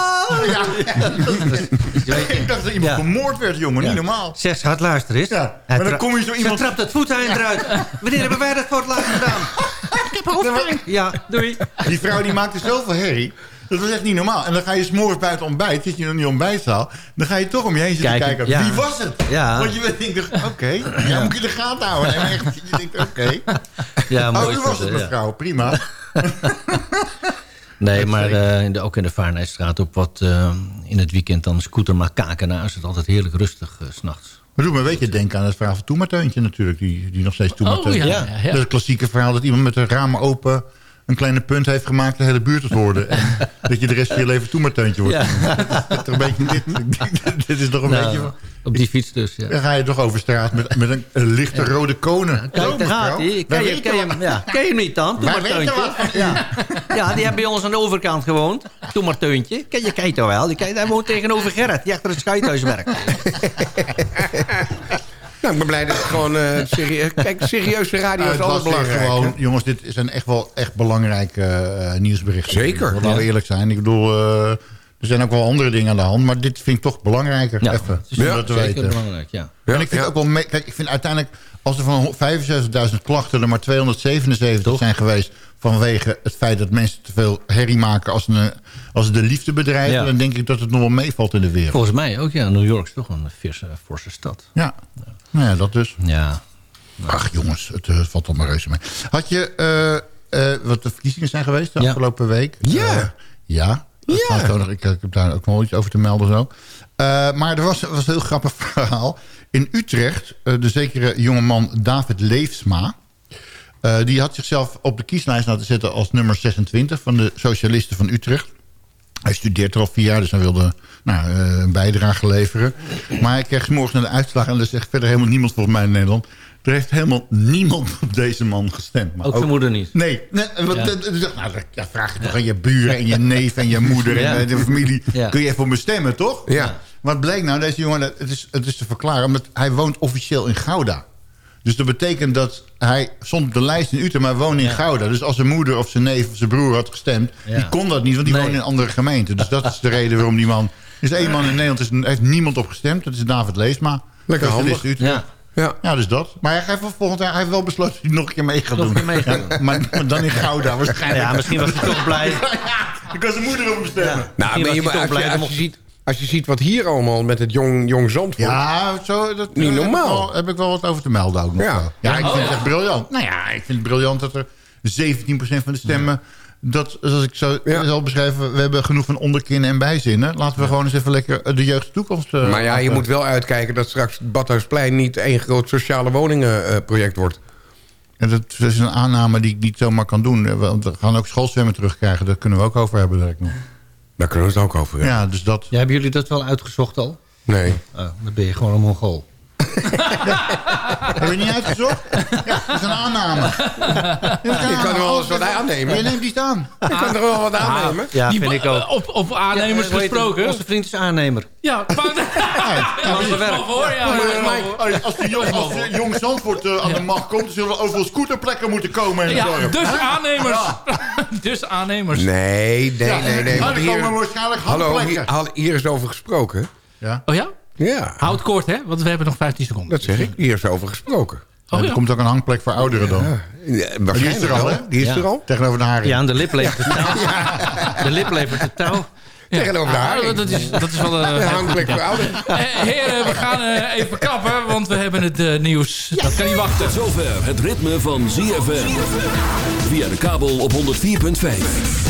Ja. ik dacht dat iemand Ja. vermoord werd, jongen. Ja. Niet normaal. Zes hard luisteren is. Ja, Hij maar dan kom je zo iemand... Ze trapt het voeteind eruit. Wanneer hebben wij dat voor het laatst gedaan? Ik heb hoofdpijn. Ja, doei. Die vrouw die maakte zoveel herrie. Dat was echt niet normaal. En dan ga je s'morgens buiten ontbijt. Zit je in die ontbijtzaal. Dan ga je toch om je heen zitten Kijken, kijken. ja. Wie was het? Ja. Want je denkt, oké. Ja. moet je de gaten houden. En echt, je denkt, oké. Ja, mooi oh, was het ja. mevrouw. Prima. Nee, maar eh, in de, ook in de Vaarnijstraat op wat eh, in het weekend dan scooter makaken. Nou is het altijd heerlijk rustig s s'nachts. Maar doe me een beetje denken aan het verhaal van Toemateuntje natuurlijk. Die, die nog steeds Toemateuntje. Oh, ja, ja, ja. Dat is het klassieke verhaal dat iemand met een ramen open... een kleine punt heeft gemaakt de hele buurt te worden. En dat je de rest van je leven Toemateuntje wordt. Ja. Dat is toch een beetje dit. dit is toch een Nou, beetje... Op die fiets dus, ja. Dan ga je toch over straat met, met een, een lichte rode konen. Kijk, daar gaat hij. Ken je, ken, je, hem, ja. ken je hem niet dan? Doe Wij maar weten Teuntje. wat. Ja. ja, die heeft bij ons aan de overkant gewoond. Doe maar Teuntje. Ken je Keito wel? Die, hij woont tegenover Gerrit, die achter het schuithuis werkt. Nou, ik ben blij dat het gewoon... eh serieus, kijk, serieuze radio Nou, is het altijd belangrijk. gewoon, jongens, dit zijn echt wel echt belangrijke eh, nieuwsberichten. Zeker, Laten we ja. eerlijk zijn. Ik bedoel, eh, er zijn ook wel andere dingen aan de hand. Maar dit vind ik toch belangrijker. Ja, even, het is ja, dat te zeker weten. belangrijk, ja. en ik vind ook wel... mee- Kijk, ik vind uiteindelijk... Als er van 75.000 klachten er maar 277 zijn geweest... vanwege het feit dat mensen te veel herrie maken... als, een, als de liefde bedrijven... Ja. dan denk ik dat het nog wel meevalt in de wereld. Volgens mij ook, ja. New York is toch een forse, forse stad. Ja. Nou ja, dat dus. Ja. Ach jongens, het eh, valt maar reuze mee. Had je, eh, eh, wat de verkiezingen zijn geweest de afgelopen week? Ja. Eh, ja. Dat kan ik, nog- ik, ik heb daar ook nog iets over te melden zo. Eh, maar er was, was een heel grappig verhaal. In Utrecht, eh, de zekere jongeman David Leefsma... eh, die had zichzelf op de kieslijst laten zetten als nummer 26... van de Socialisten van Utrecht. Hij studeert er al vier jaar, dus hij wilde nou, een bijdrage leveren. Maar hij kreeg 's morgens naar de uitslag... en er zegt verder helemaal niemand volgens mij in Nederland... Er heeft helemaal niemand op deze man gestemd. Maar Ook zijn moeder niet. Nee. nee want, Ja. dat- dat- nou, dat- ja, vraag je toch aan je buren en je neef en je moeder Ja. en de familie. Ja. Kun je even op me stemmen, toch? Ja. Wat bleek nou? Deze jongen, het is, het is te verklaren. Omdat hij woont officieel in Gouda. Dus dat betekent dat hij stond op de lijst in Utrecht, maar woonde in Gouda. Dus als zijn moeder of zijn neef of zijn broer had gestemd... Ja. die kon dat niet, want die Nee. woonde in een andere gemeente. Dus dat is de reden waarom die man... Er is één man in Nederland, is, heeft niemand op gestemd. Dat is David Leesma. Lekker handig. Utrecht. Ja. Ja, dus dat. Maar hij, wel volgend jaar, hij heeft wel besloten dat hij nog een keer mee gaat Nog doen. een keer mee gaat Ja, maar, maar dan in Gouda waarschijnlijk. Ja, misschien was hij toch blij. Ik kan zijn moeder op hem stemmen. Nou, ben je, maar toch als, je, blij als, je ziet, als je ziet wat hier allemaal met het jong, jong Zandvoort... Ja, zo, dat, Niet eh, normaal. Heb ik, wel, heb ik wel wat over te melden ook nog. Ja. ja ik vind het echt briljant. Nou ja, ik vind het briljant dat er 17% van de stemmen... Dat, zoals ik zo zal beschrijven, we hebben genoeg van onderkinnen en bijzinnen. Laten we gewoon eens even lekker de jeugd de toekomst... eh, Maar ja, je moet wel uitkijken dat straks het Badhuisplein niet één groot sociale woningenproject wordt. En dat, dat is een aanname die ik niet zomaar kan doen. Eh, Want we gaan ook schoolzwemmen terugkrijgen. Daar kunnen we ook over hebben direct nog. Daar kunnen we het ook over hebben. Ja, dus dat... Ja, hebben jullie dat wel uitgezocht al? Nee. Oh, dan ben je gewoon een mongool. Heb je niet uitgezocht? Ja, dat is een aanname. Je kan er wel eens wat aannemen. Je neemt iets aan. Je kan er wel wat aannemen. Ja, Die vind ik ook. Op, op aannemers Ja, gesproken. Onze vriend is aannemer. Ja, maar, Ja, dat is wel voor, ja. Maar, dat is wel maar, voor. als, die jong, als de jong Zandvoort eh, aan de macht komt... zullen er overal scooterplekken moeten komen in het Ja, dorp. dus aannemers. Ja. Dus aannemers. Nee, nee, nee. nee maar er hier, komen waarschijnlijk hallo, handplekken. hier, al- hier is over gesproken. Ja. Oh ja? Ja, Houd kort, hè? Want we hebben nog 15 seconden. dat zeg ik. Hier is over gesproken. Oh, er komt ook een hangplek voor ouderen dan. Ja, die is er al, wel. hè? Die is Ja. er al. Tegenover de haring. Ja, aan de lip levert de touw. De lip levert de touw. Tegenover de Ah, haring. dat, is, dat is wel een... Een hangplek voor ouderen. Eh, heren, we gaan eh, even kappen, want we hebben het eh, nieuws. Dat kan niet wachten. Tot zover het ritme van ZFM. Via de kabel op 104.5.